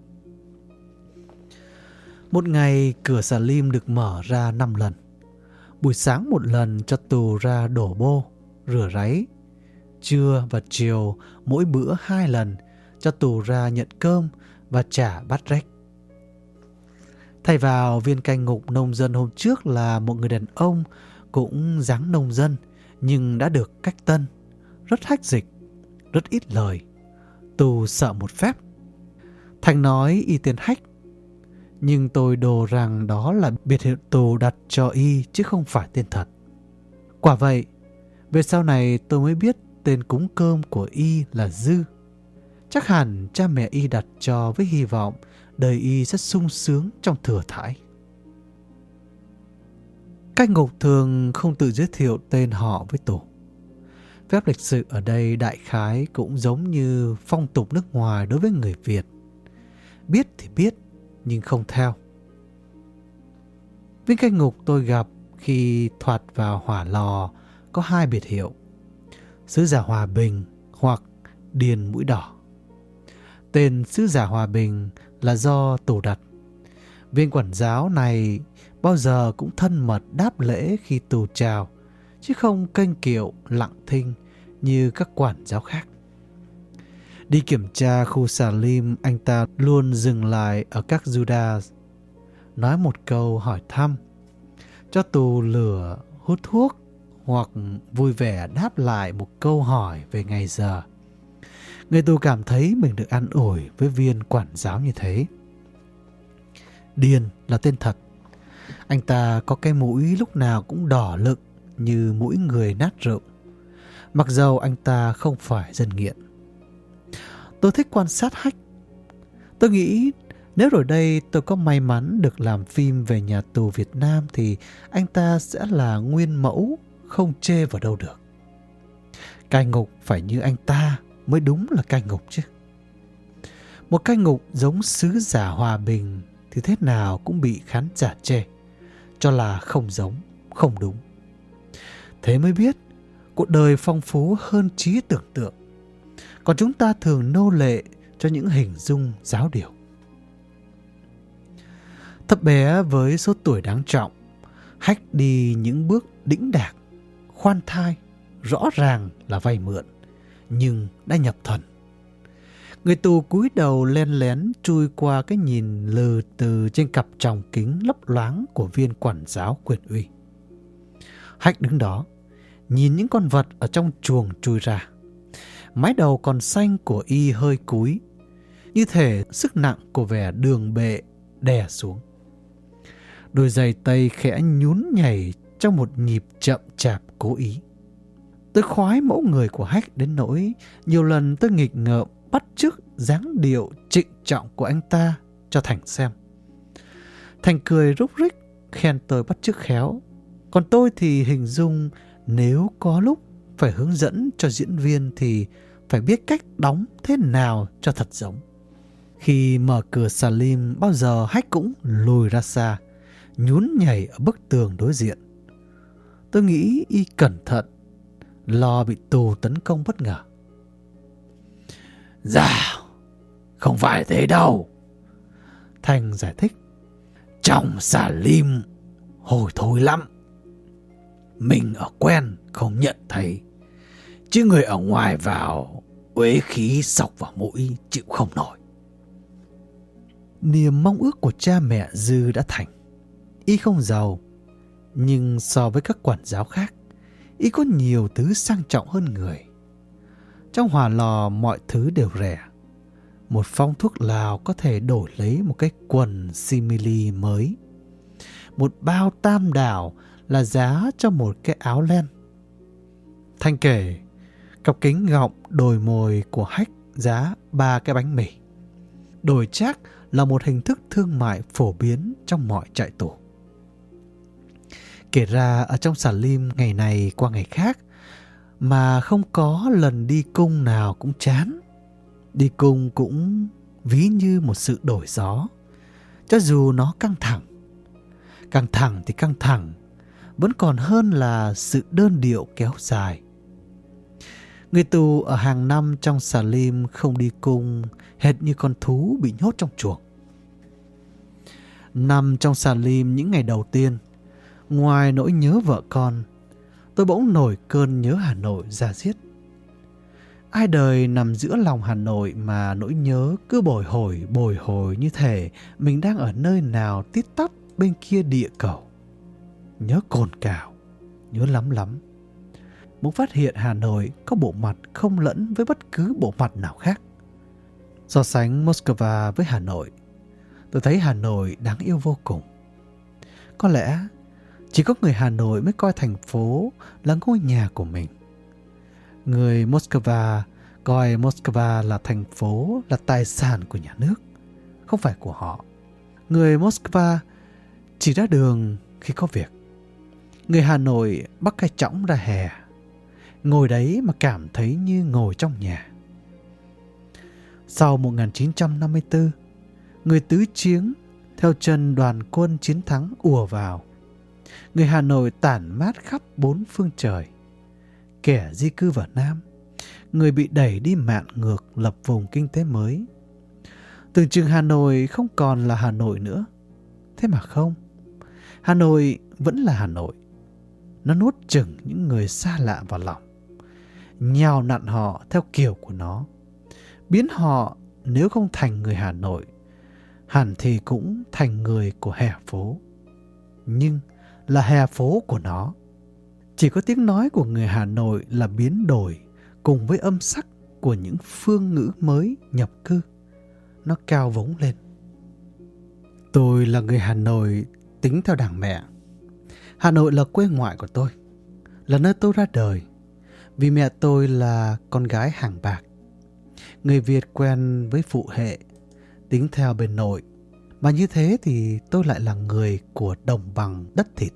Một ngày, cửa xà lim được mở ra 5 lần. Buổi sáng một lần cho tù ra đổ bô, rửa ráy. Trưa và chiều mỗi bữa hai lần cho tù ra nhận cơm và trả bát rách. Thay vào viên canh ngục nông dân hôm trước là một người đàn ông cũng dáng nông dân nhưng đã được cách tân, rất hách dịch, rất ít lời. Tù sợ một phép. Thành nói y tên hách, nhưng tôi đồ rằng đó là biệt hiệu tù đặt cho y chứ không phải tên thật. Quả vậy, về sau này tôi mới biết tên cúng cơm của y là Dư. Chắc hẳn cha mẹ y đặt cho với hy vọng đời y rất sung sướng trong thừa thải. Cai ngục thường không tự giới thiệu tên họ với tổ. Phép lịch sự ở đây đại khái cũng giống như phong tục nước ngoài đối với người Việt. Biết thì biết, nhưng không theo. Viên cai ngục tôi gặp khi thoạt vào hỏa lò có hai biệt hiệu. Sứ giả Hòa Bình hoặc Điền Mũi Đỏ. Tên Sứ giả Hòa Bình là do tổ đặt. Viên quản giáo này bao giờ cũng thân mật đáp lễ khi tù chào, chứ không kênh kiệu lặng thinh như các quản giáo khác. Đi kiểm tra khu xà lim anh ta luôn dừng lại ở các Judas, nói một câu hỏi thăm, cho tù lửa hút thuốc hoặc vui vẻ đáp lại một câu hỏi về ngày giờ. Người tù cảm thấy mình được an ủi với viên quản giáo như thế. Điền là tên thật. Anh ta có cái mũi lúc nào cũng đỏ lực như mũi người nát rượu. Mặc dầu anh ta không phải dân nghiện. Tôi thích quan sát hách. Tôi nghĩ nếu rồi đây tôi có may mắn được làm phim về nhà tù Việt Nam thì anh ta sẽ là nguyên mẫu không chê vào đâu được. Cai ngục phải như anh ta mới đúng là cai ngục chứ. Một cai ngục giống sứ giả hòa bình thì thế nào cũng bị khán giả chê, cho là không giống, không đúng. Thế mới biết, cuộc đời phong phú hơn trí tưởng tượng. Còn chúng ta thường nô lệ cho những hình dung giáo điều. Thấp bé với số tuổi đáng trọng, hách đi những bước đĩnh đạc, khoan thai, rõ ràng là vay mượn, nhưng đã nhập thần. Người tù cúi đầu len lén chui qua cái nhìn lừ từ trên cặp tròng kính lấp loáng của viên quản giáo quyền uy. Hách đứng đó, nhìn những con vật ở trong chuồng chui ra. Mái đầu còn xanh của y hơi cúi, như thể sức nặng của vẻ đường bệ đè xuống. Đôi giày tây khẽ nhún nhảy trong một nhịp chậm chạp cố ý. Tôi khoái mẫu người của Hách đến nỗi nhiều lần tôi nghịch ngợm bắt chước dáng điệu trịnh trọng của anh ta cho Thành xem. Thành cười rúc rích khen tôi bắt chước khéo. Còn tôi thì hình dung nếu có lúc phải hướng dẫn cho diễn viên thì phải biết cách đóng thế nào cho thật giống. Khi mở cửa Salim bao giờ Hách cũng lùi ra xa, nhún nhảy ở bức tường đối diện. Tôi nghĩ y cẩn thận, lo bị tù tấn công bất ngờ. Dạ, không phải thế đâu. Thành giải thích. Trong xà lim, hồi thôi lắm. Mình ở quen, không nhận thấy. Chứ người ở ngoài vào, uế khí sọc vào mũi, chịu không nổi. Niềm mong ước của cha mẹ Dư đã thành. Y không giàu, nhưng so với các quản giáo khác, Y có nhiều thứ sang trọng hơn người. Trong hỏa lò mọi thứ đều rẻ. Một phong thuốc lào có thể đổi lấy một cái quần simili mới. Một bao tam đảo là giá cho một cái áo len. Thanh kể, cặp kính gọng đồi mồi của hách giá ba cái bánh mì. Đổi chắc là một hình thức thương mại phổ biến trong mọi trại tù. Kể ra ở trong xà lim ngày này qua ngày khác mà không có lần đi cung nào cũng chán. Đi cung cũng ví như một sự đổi gió, cho dù nó căng thẳng. Căng thẳng thì căng thẳng, vẫn còn hơn là sự đơn điệu kéo dài. Người tù ở hàng năm trong xà lim không đi cung, hệt như con thú bị nhốt trong chuồng. Nằm trong xà lim những ngày đầu tiên, ngoài nỗi nhớ vợ con, tôi bỗng nổi cơn nhớ Hà Nội ra giết. Ai đời nằm giữa lòng Hà Nội mà nỗi nhớ cứ bồi hồi bồi hồi như thể mình đang ở nơi nào tít tắp bên kia địa cầu. Nhớ cồn cào, nhớ lắm lắm. Muốn phát hiện Hà Nội có bộ mặt không lẫn với bất cứ bộ mặt nào khác. So sánh Moscow với Hà Nội, tôi thấy Hà Nội đáng yêu vô cùng. Có lẽ chỉ có người Hà Nội mới coi thành phố là ngôi nhà của mình. Người Moscow coi Moscow là thành phố, là tài sản của nhà nước, không phải của họ. Người Moscow chỉ ra đường khi có việc. Người Hà Nội bắt cái chõng ra hè, ngồi đấy mà cảm thấy như ngồi trong nhà. Sau 1954, người tứ chiến theo chân đoàn quân chiến thắng ùa vào. Người Hà Nội tản mát khắp bốn phương trời. Kẻ di cư vào Nam, người bị đẩy đi mạn ngược lập vùng kinh tế mới. Tưởng chừng Hà Nội không còn là Hà Nội nữa. Thế mà không. Hà Nội vẫn là Hà Nội. Nó nuốt chừng những người xa lạ vào lòng. Nhào nặn họ theo kiểu của nó. Biến họ nếu không thành người Hà Nội, hẳn thì cũng thành người của hè phố. Nhưng là hè phố của nó. Chỉ có tiếng nói của người Hà Nội là biến đổi cùng với âm sắc của những phương ngữ mới nhập cư. Nó cao vống lên. Tôi là người Hà Nội tính theo đảng mẹ. Hà Nội là quê ngoại của tôi, là nơi tôi ra đời. Vì mẹ tôi là con gái hàng bạc. Người Việt quen với phụ hệ, tính theo bên nội. Mà như thế thì tôi lại là người của đồng bằng đất thịt.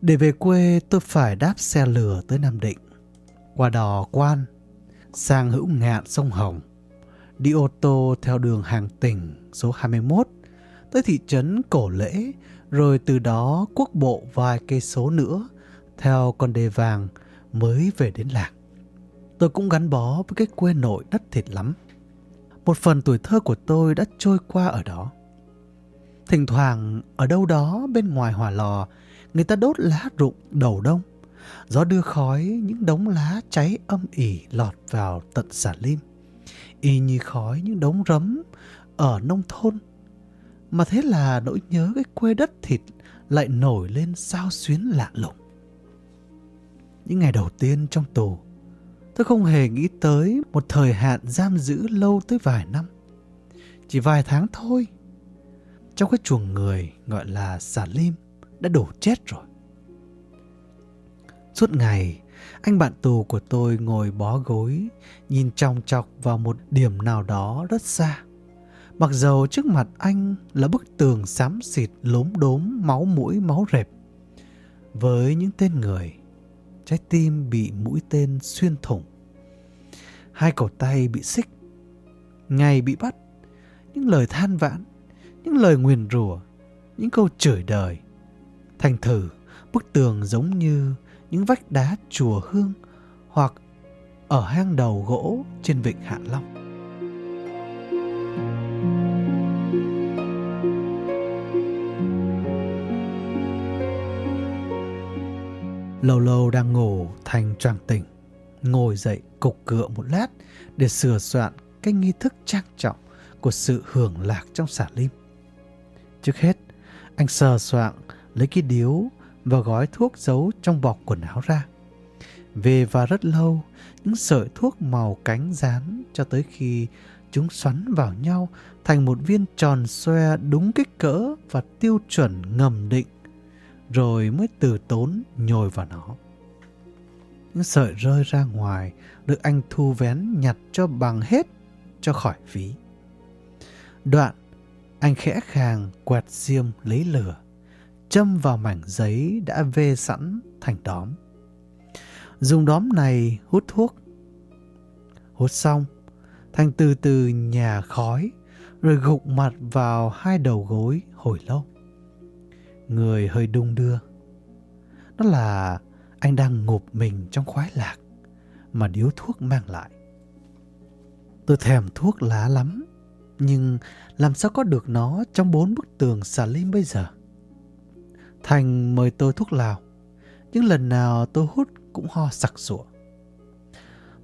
Để về quê tôi phải đáp xe lửa tới Nam Định, qua đò quan, sang hữu ngạn sông Hồng, đi ô tô theo đường hàng tỉnh số 21 tới thị trấn Cổ Lễ, rồi từ đó quốc bộ vài cây số nữa theo con đê vàng mới về đến làng. Tôi cũng gắn bó với cái quê nội đất thịt lắm. Một phần tuổi thơ của tôi đã trôi qua ở đó. Thỉnh thoảng ở đâu đó bên ngoài hỏa lò, người ta đốt lá rụng đầu đông. Gió đưa khói những đống lá cháy âm ỉ lọt vào tận xả lim. Y như khói những đống rấm ở nông thôn. Mà thế là nỗi nhớ cái quê đất thịt lại nổi lên sao xuyến lạ lùng. Những ngày đầu tiên trong tù, tôi không hề nghĩ tới một thời hạn giam giữ lâu tới vài năm. Chỉ vài tháng thôi. Trong cái chuồng người gọi là xà lim đã đổ chết rồi. Suốt ngày, anh bạn tù của tôi ngồi bó gối, nhìn trong chọc vào một điểm nào đó rất xa. Mặc dầu trước mặt anh là bức tường xám xịt lốm đốm máu mũi máu rệp. Với những tên người, trái tim bị mũi tên xuyên thủng. Hai cổ tay bị xích, ngày bị bắt, những lời than vãn, những lời nguyền rủa, những câu chửi đời. Thành thử, bức tường giống như những vách đá chùa hương hoặc ở hang đầu gỗ trên vịnh Hạ Long. Lâu lâu đang ngủ thành choàng tỉnh, ngồi dậy cục cựa một lát để sửa soạn cái nghi thức trang trọng của sự hưởng lạc trong xả lim. Trước hết, anh sờ soạn lấy cái điếu và gói thuốc giấu trong bọc quần áo ra. Về và rất lâu, những sợi thuốc màu cánh rán cho tới khi chúng xoắn vào nhau thành một viên tròn xoe đúng kích cỡ và tiêu chuẩn ngầm định, rồi mới từ tốn nhồi vào nó. Những sợi rơi ra ngoài được anh thu vén nhặt cho bằng hết cho khỏi phí. Đoạn, anh khẽ khàng quẹt diêm lấy lửa châm vào mảnh giấy đã vê sẵn thành đóm. Dùng đóm này hút thuốc. Hút xong, Thành từ từ nhà khói, rồi gục mặt vào hai đầu gối hồi lâu. Người hơi đung đưa. Đó là anh đang ngụp mình trong khoái lạc mà điếu thuốc mang lại. Tôi thèm thuốc lá lắm, nhưng làm sao có được nó trong bốn bức tường xà lim bây giờ? Thành mời tôi thuốc lào. Nhưng lần nào tôi hút cũng ho sặc sụa.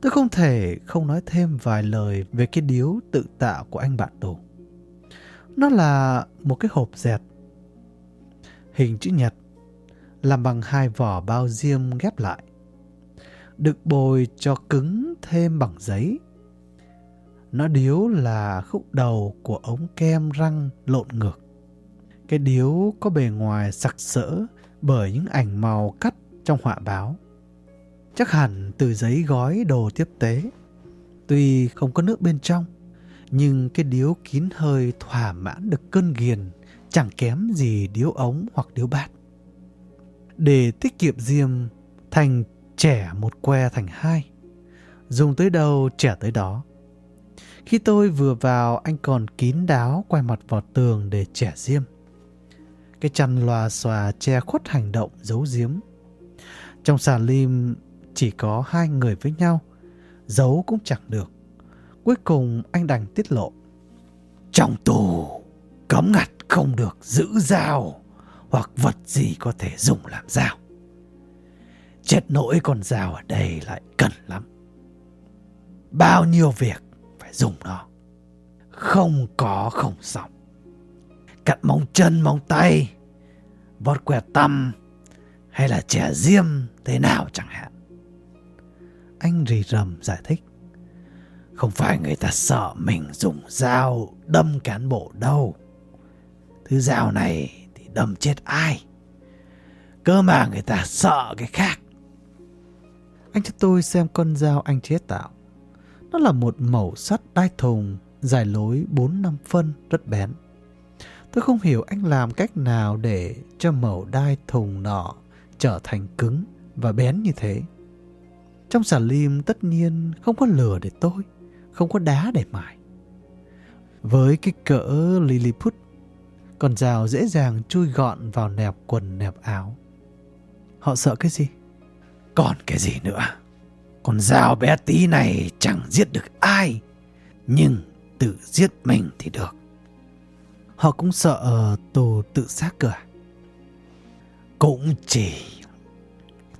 Tôi không thể không nói thêm vài lời về cái điếu tự tạo của anh bạn tù. Nó là một cái hộp dẹt, hình chữ nhật, làm bằng hai vỏ bao diêm ghép lại. Được bồi cho cứng thêm bằng giấy. Nó điếu là khúc đầu của ống kem răng lộn ngược. Cái điếu có bề ngoài sặc sỡ bởi những ảnh màu cắt trong họa báo. Chắc hẳn từ giấy gói đồ tiếp tế. Tuy không có nước bên trong, nhưng cái điếu kín hơi thỏa mãn được cơn ghiền chẳng kém gì điếu ống hoặc điếu bát. Để tiết kiệm diêm, Thành trẻ một que thành hai. Dùng tới đâu trẻ tới đó. Khi tôi vừa vào anh còn kín đáo quay mặt vào tường để trẻ diêm. Cái chăn loà xòa che khuất hành động giấu giếm. Trong xà lim chỉ có hai người với nhau, giấu cũng chẳng được. Cuối cùng anh đành tiết lộ. Trong tù, cấm ngặt không được giữ dao hoặc vật gì có thể dùng làm dao. Chết nỗi con dao ở đây lại cần lắm. Bao nhiêu việc dùng nó. Không có không xong. Cắt móng chân móng tay, vót que tăm hay là trẻ diêm thế nào chẳng hạn. Anh rì rầm giải thích. Không phải người ta sợ mình dùng dao đâm cán bộ đâu. Thứ dao này thì đâm chết ai. Cơ mà người ta sợ cái khác. Anh cho tôi xem con dao anh chế tạo. Nó là một mẩu sắt đai thùng dài lối 4-5 phân rất bén. Tôi không hiểu anh làm cách nào để cho mẩu đai thùng nọ trở thành cứng và bén như thế. Trong xà lim tất nhiên không có lửa để tôi, không có đá để mài. Với kích cỡ Lilliput, con dao dễ dàng chui gọn vào nẹp quần nẹp áo. Họ sợ cái gì? Còn cái gì nữa? Con dao bé tí này chẳng giết được ai, nhưng tự giết mình thì được. Họ cũng sợ ờ, tù tự sát cửa. À? Cũng chỉ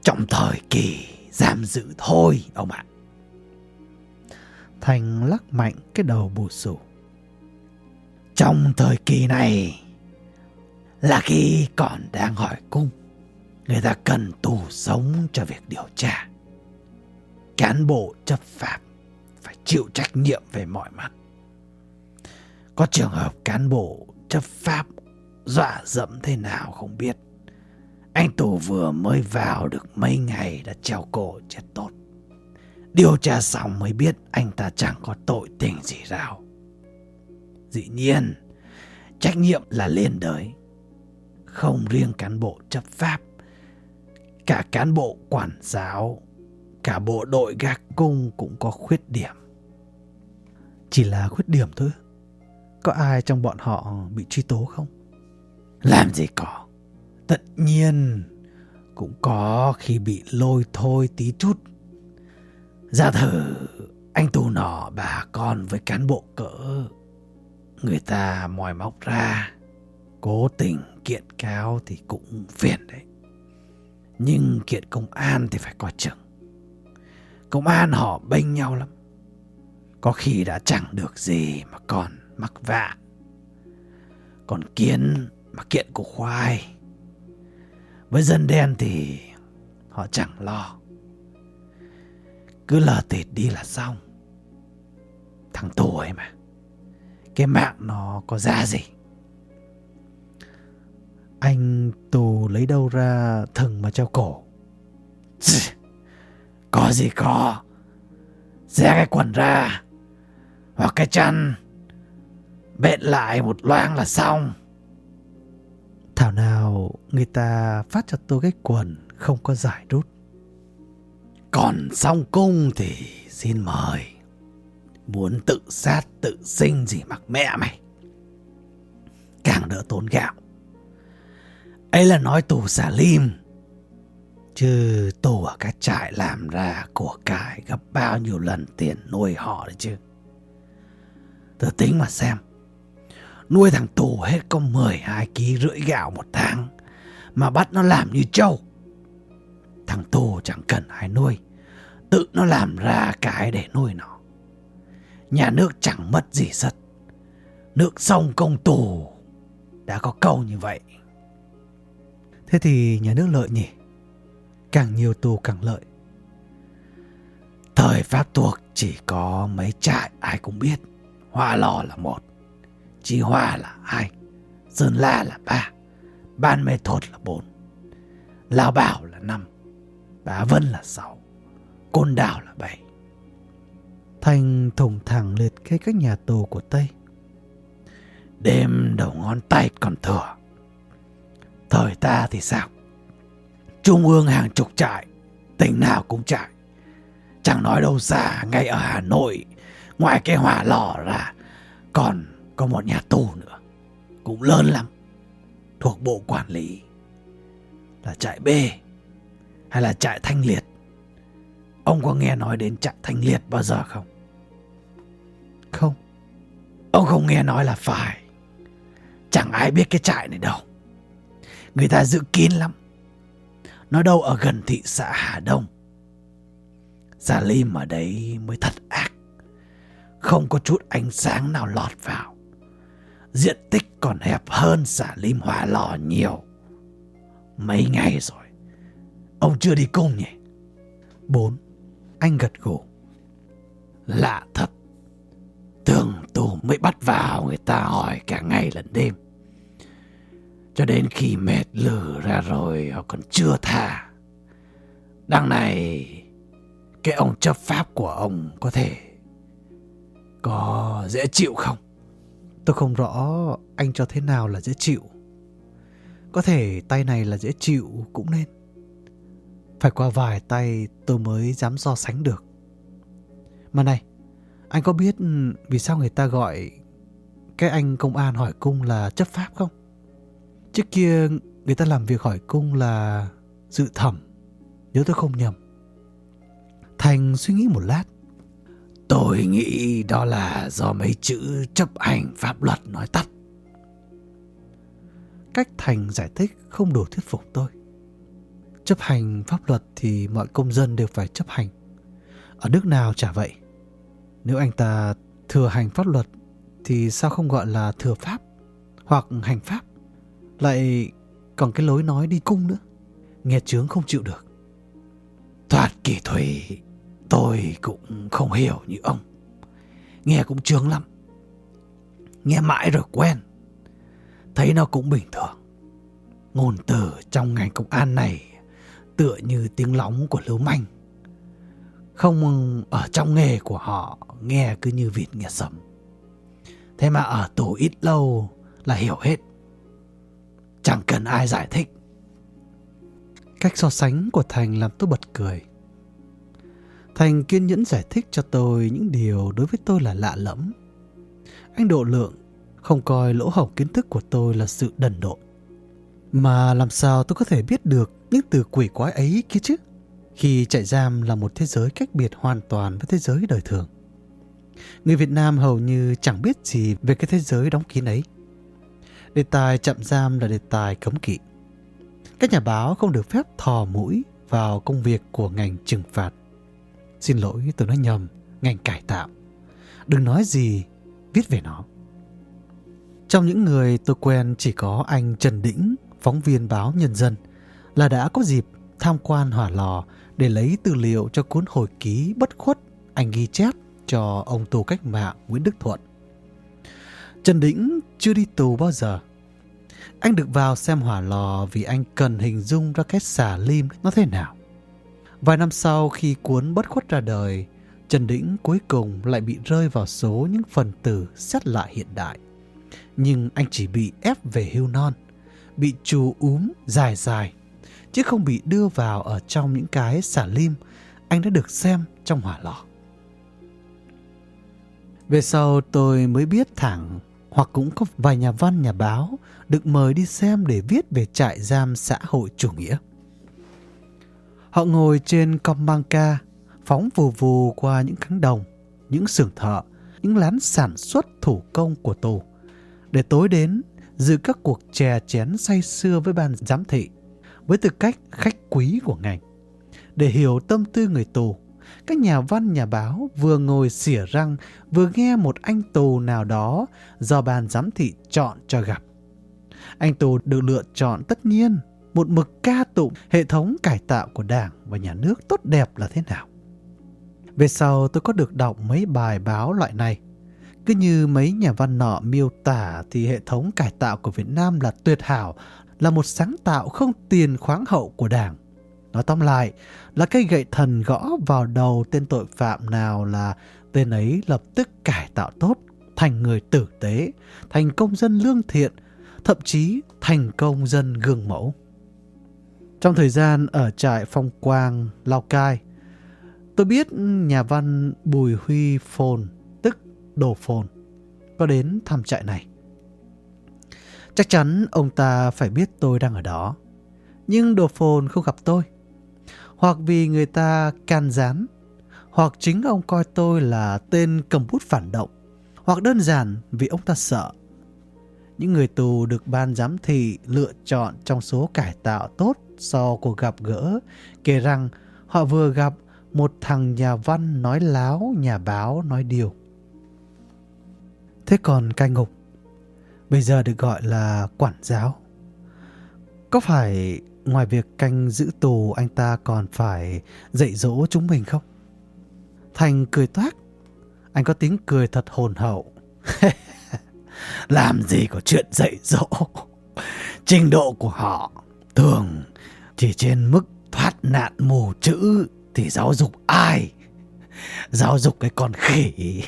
trong thời kỳ giam giữ thôi ông ạ. Thành lắc mạnh cái đầu bù sủ Trong thời kỳ này là khi còn đang hỏi cung, người ta cần tù sống cho việc điều tra. Cán bộ chấp pháp phải chịu trách nhiệm về mọi mặt. Có trường hợp cán bộ chấp pháp dọa dẫm thế nào không biết. Anh tù vừa mới vào được mấy ngày đã treo cổ chết tốt. Điều tra xong mới biết anh ta chẳng có tội tình gì đâu. Dĩ nhiên, trách nhiệm là lên đời. Không riêng cán bộ chấp pháp, cả cán bộ quản giáo, cả bộ đội gác cung cũng có khuyết điểm. Chỉ là khuyết điểm thôi. Có ai trong bọn họ bị truy tố không? Làm gì có. Tất nhiên cũng có khi bị lôi thôi tí chút. Ra thử anh tù nọ bà con với cán bộ cỡ. Người ta mòi móc ra, cố tình kiện cáo thì cũng phiền đấy. Nhưng kiện công an thì phải coi chừng. Công an họ bênh nhau lắm. Có khi đã chẳng được gì mà còn mắc vạ. Còn kiến mà kiện của khoai với dân đen thì họ chẳng lo. Cứ lờ tịt đi là xong. Thằng tù ấy mà. Cái mạng nó có ra gì. Anh tù lấy đâu ra thừng mà treo cổ. Có gì có. Xé cái quần ra. Hoặc cái chăn. Bện lại một loang là xong. Thảo nào người ta phát cho tôi cái quần không có giải rút. Còn xong cung thì xin mời. Muốn tự sát tự sinh gì mặc mẹ mày. Càng đỡ tốn gạo. ấy là nói tù xả lim. Chứ tù ở các trại làm ra của cải gấp bao nhiêu lần tiền nuôi họ đấy chứ. Tớ tính mà xem nuôi thằng tù hết có 12 ký rưỡi gạo một tháng mà bắt nó làm như trâu. Thằng tù chẳng cần ai nuôi, tự nó làm ra cái để nuôi nó. Nhà nước chẳng mất gì sật, nước sông công tù đã có câu như vậy. Thế thì nhà nước lợi nhỉ? Càng nhiều tù càng lợi. Thời Pháp thuộc chỉ có mấy trại ai cũng biết. Hoa lò là một. Chi Hoa là hai, Sơn La là ba, Ban Mê Thột là bốn, Lao Bảo là năm, Bá Vân là sáu, Côn Đảo là bảy. Thành thủng thẳng liệt kê các nhà tù của Tây. Đêm đầu ngón tay còn thừa. Thời ta thì sao? Trung ương hàng chục trại, tỉnh nào cũng trại. Chẳng nói đâu xa, ngay ở Hà Nội, ngoài cái hỏa lò ra, còn có một nhà tù nữa. Cũng lớn lắm, thuộc bộ quản lý. Là trại B hay là trại Thanh Liệt? Ông có nghe nói đến trại Thanh Liệt bao giờ không? Không. Ông không nghe nói là phải. Chẳng ai biết cái trại này đâu. Người ta giữ kín lắm. Nó đâu ở gần thị xã Hà Đông. Gia Lim ở đấy mới thật ác. Không có chút ánh sáng nào lọt vào. Diện tích còn hẹp hơn xả lim hỏa lò nhiều. Mấy ngày rồi. Ông chưa đi cùng nhỉ? Bốn. Anh gật gù. Lạ thật. tường tù mới bắt vào người ta hỏi cả ngày lẫn đêm. Cho đến khi mệt lử ra rồi họ còn chưa thả. Đằng này, cái ông chấp pháp của ông có thể có dễ chịu không? Tôi không rõ anh cho thế nào là dễ chịu. Có thể tay này là dễ chịu cũng nên. Phải qua vài tay tôi mới dám so sánh được. Mà này, anh có biết vì sao người ta gọi cái anh công an hỏi cung là chấp pháp không? Trước kia người ta làm việc hỏi cung là dự thẩm, nếu tôi không nhầm. Thành suy nghĩ một lát. Tôi nghĩ đó là do mấy chữ chấp hành pháp luật nói tắt. Cách Thành giải thích không đủ thuyết phục tôi. Chấp hành pháp luật thì mọi công dân đều phải chấp hành. Ở nước nào chả vậy. Nếu anh ta thừa hành pháp luật thì sao không gọi là thừa pháp hoặc hành pháp? Lại còn cái lối nói đi cung nữa. Nghe chướng không chịu được. Thoạt kỳ thủy, tôi cũng không hiểu như ông. Nghe cũng chướng lắm. Nghe mãi rồi quen. Thấy nó cũng bình thường. Ngôn từ trong ngành công an này tựa như tiếng lóng của lưu manh. Không ở trong nghề của họ, nghe cứ như vịt nghe sấm. Thế mà ở tù ít lâu là hiểu hết. Chẳng cần ai giải thích. Cách so sánh của Thành làm tôi bật cười. Thành kiên nhẫn giải thích cho tôi những điều đối với tôi là lạ lẫm. Anh độ lượng, không coi lỗ hổng kiến thức của tôi là sự đần độn. Mà làm sao tôi có thể biết được những từ quỷ quái ấy kia chứ? Khi trại giam là một thế giới cách biệt hoàn toàn với thế giới đời thường. Người Việt Nam hầu như chẳng biết gì về cái thế giới đóng kín ấy. Đề tài chậm giam là đề tài cấm kỵ. Các nhà báo không được phép thò mũi vào công việc của ngành trừng phạt. Xin lỗi tôi nói nhầm, ngành cải tạo. Đừng nói gì viết về nó. Trong những người tôi quen chỉ có anh Trần Đĩnh, phóng viên báo Nhân dân, là đã có dịp tham quan hỏa lò để lấy tư liệu cho cuốn hồi ký bất khuất anh ghi chép cho ông tù cách mạng Nguyễn Đức Thuận. Trần Đĩnh chưa đi tù bao giờ. Anh được vào xem hỏa lò vì anh cần hình dung ra cái xả lim nó thế nào. Vài năm sau khi cuốn bất khuất ra đời, Trần Đĩnh cuối cùng lại bị rơi vào số những phần tử xét lại hiện đại. Nhưng anh chỉ bị ép về hưu non, bị trù úm dài dài, chứ không bị đưa vào ở trong những cái xả lim anh đã được xem trong hỏa lò. Về sau tôi mới biết thẳng hoặc cũng có vài nhà văn nhà báo được mời đi xem để viết về trại giam xã hội chủ nghĩa. Họ ngồi trên cong băng ca, phóng vù vù qua những cánh đồng, những xưởng thợ, những lán sản xuất thủ công của tù. Để tối đến, dự các cuộc chè chén say sưa với ban giám thị, với tư cách khách quý của ngành. Để hiểu tâm tư người tù, các nhà văn nhà báo vừa ngồi xỉa răng vừa nghe một anh tù nào đó do ban giám thị chọn cho gặp. Anh tù được lựa chọn tất nhiên một mực ca tụng hệ thống cải tạo của đảng và nhà nước tốt đẹp là thế nào. Về sau tôi có được đọc mấy bài báo loại này. Cứ như mấy nhà văn nọ miêu tả thì hệ thống cải tạo của Việt Nam là tuyệt hảo, là một sáng tạo không tiền khoáng hậu của đảng. Nói tóm lại là cây gậy thần gõ vào đầu tên tội phạm nào là Tên ấy lập tức cải tạo tốt, thành người tử tế, thành công dân lương thiện, thậm chí thành công dân gương mẫu. Trong thời gian ở trại Phong Quang, Lào Cai, tôi biết nhà văn Bùi Huy Phồn, tức Đồ Phồn, có đến thăm trại này. Chắc chắn ông ta phải biết tôi đang ở đó. Nhưng Đồ Phồn không gặp tôi. Hoặc vì người ta can gián, hoặc chính ông coi tôi là tên cầm bút phản động, hoặc đơn giản vì ông ta sợ. Những người tù được ban giám thị lựa chọn trong số cải tạo tốt sau cuộc gặp gỡ, kể rằng họ vừa gặp một thằng nhà văn nói láo, nhà báo nói điều. Thế còn cai ngục, bây giờ được gọi là quản giáo. Có phải ngoài việc canh giữ tù, anh ta còn phải dạy dỗ chúng mình không? Thành cười toát. Anh có tiếng cười thật hồn hậu. Làm gì có chuyện dạy dỗ. Trình độ của họ, thường chỉ trên mức thoát nạn mù chữ thì giáo dục ai? Giáo dục cái con khỉ.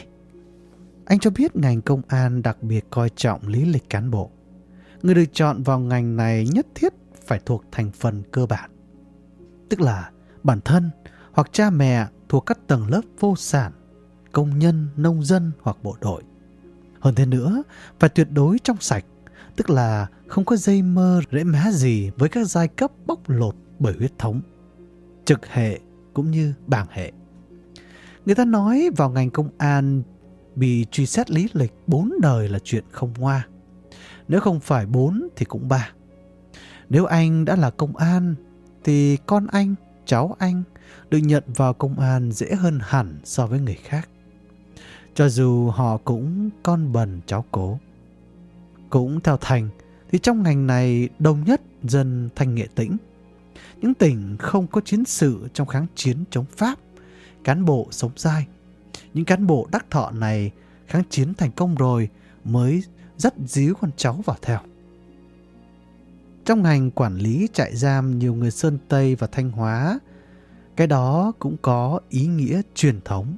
Anh cho biết ngành công an đặc biệt coi trọng lý lịch cán bộ. Người được chọn vào ngành này nhất thiết phải thuộc thành phần cơ bản. Tức là bản thân hoặc cha mẹ thuộc các tầng lớp vô sản, công nhân, nông dân hoặc bộ đội. Hơn thế nữa, phải tuyệt đối trong sạch, tức là không có dây mơ rễ má gì với các giai cấp bóc lột bởi huyết thống, trực hệ cũng như bảng hệ. Người ta nói vào ngành công an bị truy xét lý lịch bốn đời là chuyện không hoa. Nếu không phải bốn thì cũng ba. Nếu anh đã là công an thì con anh, cháu anh được nhận vào công an dễ hơn hẳn so với người khác. Cho dù họ cũng con bần cháu cố. Cũng theo Thành thì trong ngành này đông nhất dân thanh nghệ tĩnh. Những tỉnh không có chiến sự trong kháng chiến chống Pháp, cán bộ sống dai. Những cán bộ đắc thọ này kháng chiến thành công rồi mới dắt díu con cháu vào theo. Trong ngành quản lý trại giam nhiều người Sơn Tây và Thanh Hóa, cái đó cũng có ý nghĩa truyền thống.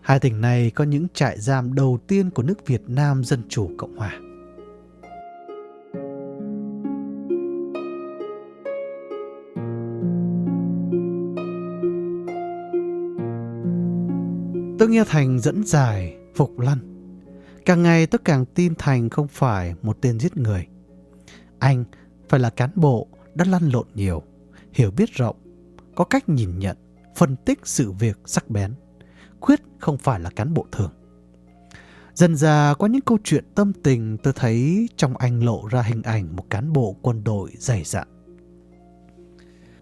Hai tỉnh này có những trại giam đầu tiên của nước Việt Nam Dân Chủ Cộng Hòa. Tôi nghe Thành dẫn dài, phục lăn. Càng ngày tôi càng tin Thành không phải một tên giết người. Anh phải là cán bộ đã lăn lộn nhiều, hiểu biết rộng, có cách nhìn nhận, phân tích sự việc sắc bén. Quyết không phải là cán bộ thường. Dần dà qua những câu chuyện tâm tình tôi thấy trong anh lộ ra hình ảnh một cán bộ quân đội dày dặn.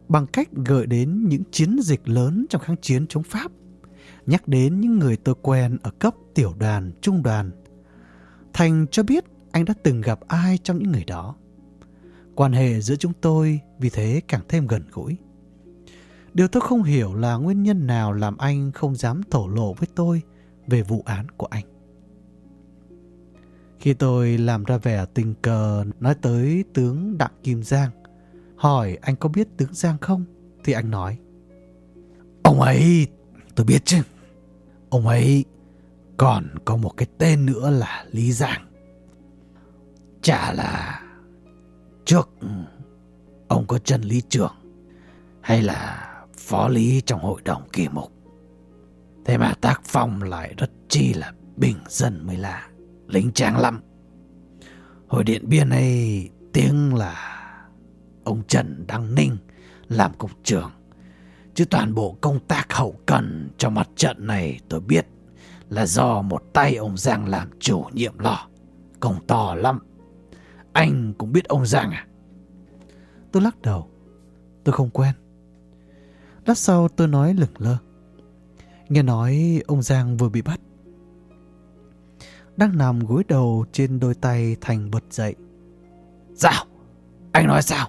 Bằng cách gợi đến những chiến dịch lớn trong kháng chiến chống Pháp, nhắc đến những người tôi quen ở cấp tiểu đoàn, trung đoàn. Thành cho biết anh đã từng gặp ai trong những người đó. Quan hệ giữa chúng tôi vì thế càng thêm gần gũi. Điều tôi không hiểu là nguyên nhân nào làm anh không dám thổ lộ với tôi về vụ án của anh. Khi tôi làm ra vẻ tình cờ nói tới tướng Đặng Kim Giang, hỏi anh có biết tướng Giang không, thì anh nói. Ông ấy, tôi biết chứ. Ông ấy còn có một cái tên nữa là Lý Giang. Chả là trước, ông có chân lý trưởng hay là phó lý trong hội đồng kỳ mục. Thế mà tác phong lại rất chi là bình dân mới là lính tráng lắm. Hồi Điện Biên này tiếng là ông Trần Đăng Ninh làm cục trưởng. Chứ toàn bộ công tác hậu cần cho mặt trận này tôi biết là do một tay ông Giang làm chủ nhiệm lò Công to lắm. Anh cũng biết ông Giang à? Tôi lắc đầu. Tôi không quen. Lát sau tôi nói lửng lơ. Nghe nói ông Giang vừa bị bắt. Đang nằm gối đầu trên đôi tay Thành bật dậy. Sao? Anh nói sao?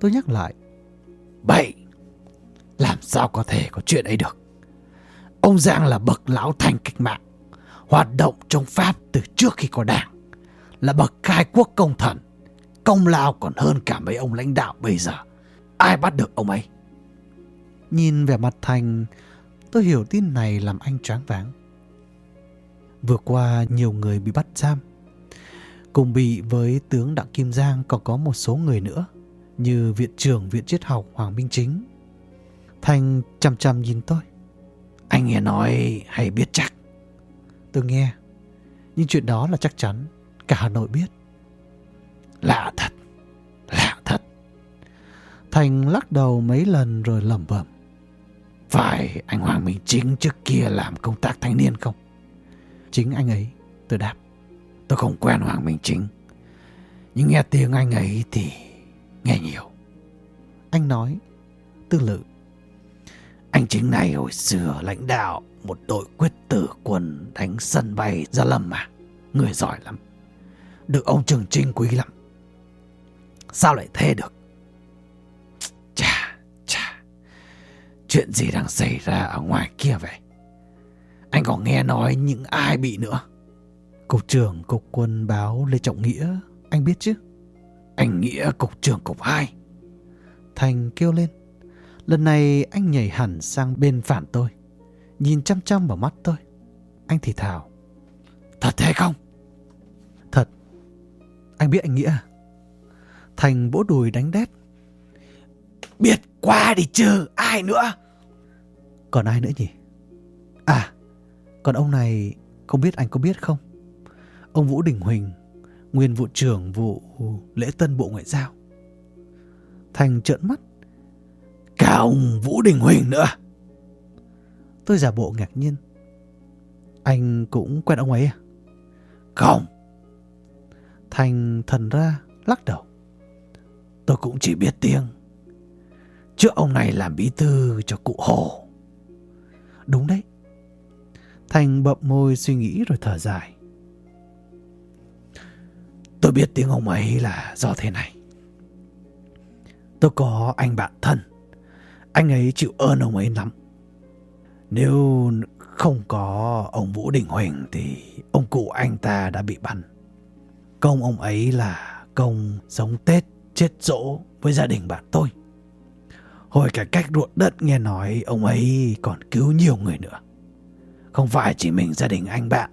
Tôi nhắc lại. Bậy! Làm sao có thể có chuyện ấy được? Ông Giang là bậc lão thành cách mạng, hoạt động trong Pháp từ trước khi có đảng, là bậc khai quốc công thần, công lao còn hơn cả mấy ông lãnh đạo bây giờ. Ai bắt được ông ấy? Nhìn vẻ mặt Thành, Tôi hiểu tin này làm anh choáng váng. Vừa qua nhiều người bị bắt giam. Cùng bị với tướng Đặng Kim Giang còn có một số người nữa, như Viện trưởng Viện Triết học Hoàng Minh Chính. Thành chăm chăm nhìn tôi. Anh nghe nói hay biết chắc. Tôi nghe, nhưng chuyện đó là chắc chắn, cả Hà Nội biết. Lạ thật, lạ thật. Thành lắc đầu mấy lần rồi lẩm bẩm. Phải anh Hoàng Minh Chính trước kia làm công tác thanh niên không? Chính anh ấy, tôi đáp. Tôi không quen Hoàng Minh Chính. Nhưng nghe tiếng anh ấy thì nghe nhiều. Anh nói, tương lự. Anh Chính này hồi xưa lãnh đạo một đội quyết tử quân đánh sân bay Gia Lâm mà. Người giỏi lắm. Được ông Trường Trinh quý lắm. Sao lại thế được? Chà, chà. Chuyện gì đang xảy ra ở ngoài kia vậy? Anh có nghe nói những ai bị nữa? Cục trưởng Cục quân báo Lê Trọng Nghĩa, anh biết chứ? Anh Nghĩa Cục trưởng Cục 2. Thành kêu lên. Lần này anh nhảy hẳn sang bên phản tôi. Nhìn chăm chăm vào mắt tôi. Anh thì thào. Thật thế không? Anh biết anh Nghĩa à? Thành vỗ đùi đánh đét. Biết qua đi chứ, ai nữa? Còn ai nữa nhỉ? À, còn ông này không biết anh có biết không? Ông Vũ Đình Huỳnh, nguyên vụ trưởng vụ lễ tân Bộ Ngoại giao. Thành trợn mắt. Cả ông Vũ Đình Huỳnh nữa. Tôi giả bộ ngạc nhiên. Anh cũng quen ông ấy à? Không. Thành thần ra, lắc đầu. Tôi cũng chỉ biết tiếng. Trước ông này làm bí thư cho cụ Hồ. Đúng đấy. Thành bậm môi suy nghĩ rồi thở dài. Tôi biết tiếng ông ấy là do thế này. Tôi có anh bạn thân. Anh ấy chịu ơn ông ấy lắm. Nếu không có ông Vũ Đình Huỳnh thì ông cụ anh ta đã bị bắn. Công ông ấy là công sống Tết chết dỗ với gia đình bạn tôi. Hồi cải cách ruộng đất nghe nói ông ấy còn cứu nhiều người nữa. Không phải chỉ mình gia đình anh bạn.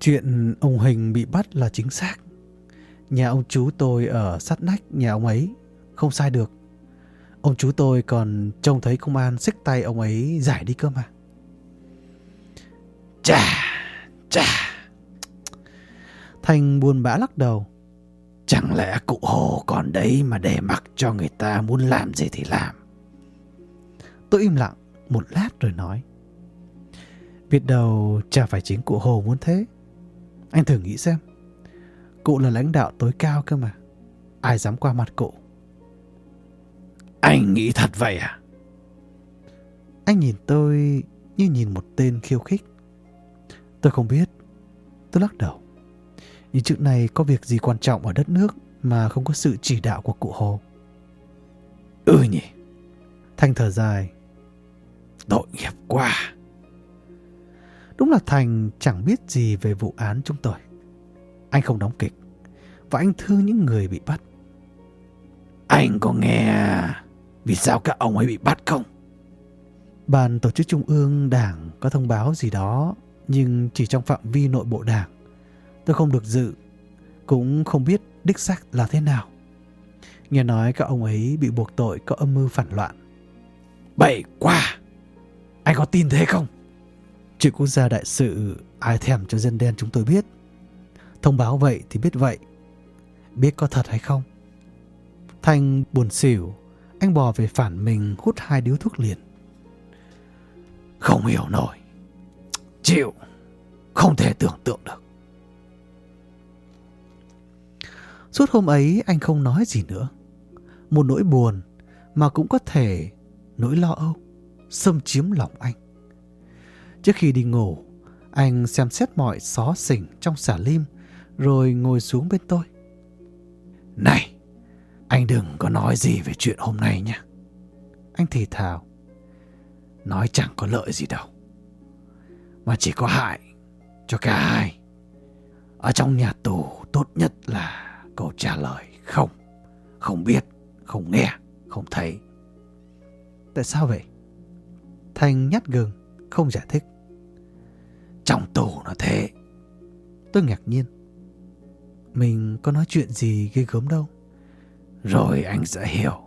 Chuyện ông hình bị bắt là chính xác. Nhà ông chú tôi ở sát nách nhà ông ấy, không sai được. Ông chú tôi còn trông thấy công an xích tay ông ấy giải đi cơ mà. Chà, chà. Thành buồn bã lắc đầu. Chẳng lẽ cụ Hồ còn đấy mà để mặc cho người ta muốn làm gì thì làm. Tôi im lặng một lát rồi nói. Biết đâu chả phải chính cụ Hồ muốn thế. Anh thử nghĩ xem. Cụ là lãnh đạo tối cao cơ mà. Ai dám qua mặt cụ. Anh nghĩ thật vậy à? Anh nhìn tôi như nhìn một tên khiêu khích. Tôi không biết. Tôi lắc đầu. Nhưng trước này có việc gì quan trọng ở đất nước mà không có sự chỉ đạo của cụ Hồ. Ừ nhỉ. Thành thở dài. Tội nghiệp quá. Đúng là Thành chẳng biết gì về vụ án chúng tôi. Anh không đóng kịch. Và anh thương những người bị bắt. Anh có nghe vì sao các ông ấy bị bắt không? Ban tổ chức trung ương đảng có thông báo gì đó nhưng chỉ trong phạm vi nội bộ đảng. Tôi không được dự, cũng không biết đích xác là thế nào. Nghe nói các ông ấy bị buộc tội có âm mưu phản loạn. Bậy quá! Anh có tin thế không? Chuyện quốc gia đại sự ai thèm cho dân đen chúng tôi biết. Thông báo vậy thì biết vậy. Biết có thật hay không? Thanh buồn xỉu, anh bò về phản mình hút hai điếu thuốc liền. Không hiểu nổi. Chịu. Không thể tưởng tượng được. Suốt hôm ấy anh không nói gì nữa. Một nỗi buồn mà cũng có thể nỗi lo âu xâm chiếm lòng anh. Trước khi đi ngủ, anh xem xét mọi xó xỉnh trong xả lim rồi ngồi xuống bên tôi. Này, anh đừng có nói gì về chuyện hôm nay nhé. Anh thì thào. Nói chẳng có lợi gì đâu. Mà chỉ có hại cho cả hai. Ở trong nhà tù tốt nhất là câu trả lời không, không biết, không nghe, không thấy. Tại sao vậy? Thành nhát gừng. không giải thích. Trong tù nó thế. Tôi ngạc nhiên. Mình có nói chuyện gì ghê gớm đâu. Rồi anh sẽ hiểu.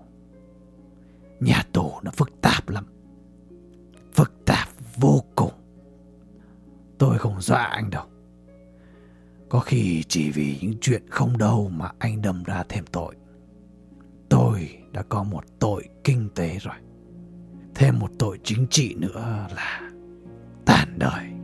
Nhà tù nó phức tạp lắm. Phức tạp vô cùng. Tôi không dọa anh đâu. Có khi chỉ vì những chuyện không đâu mà anh đâm ra thêm tội. Tôi đã có một tội kinh tế rồi. Thêm một tội chính trị nữa là tàn đời.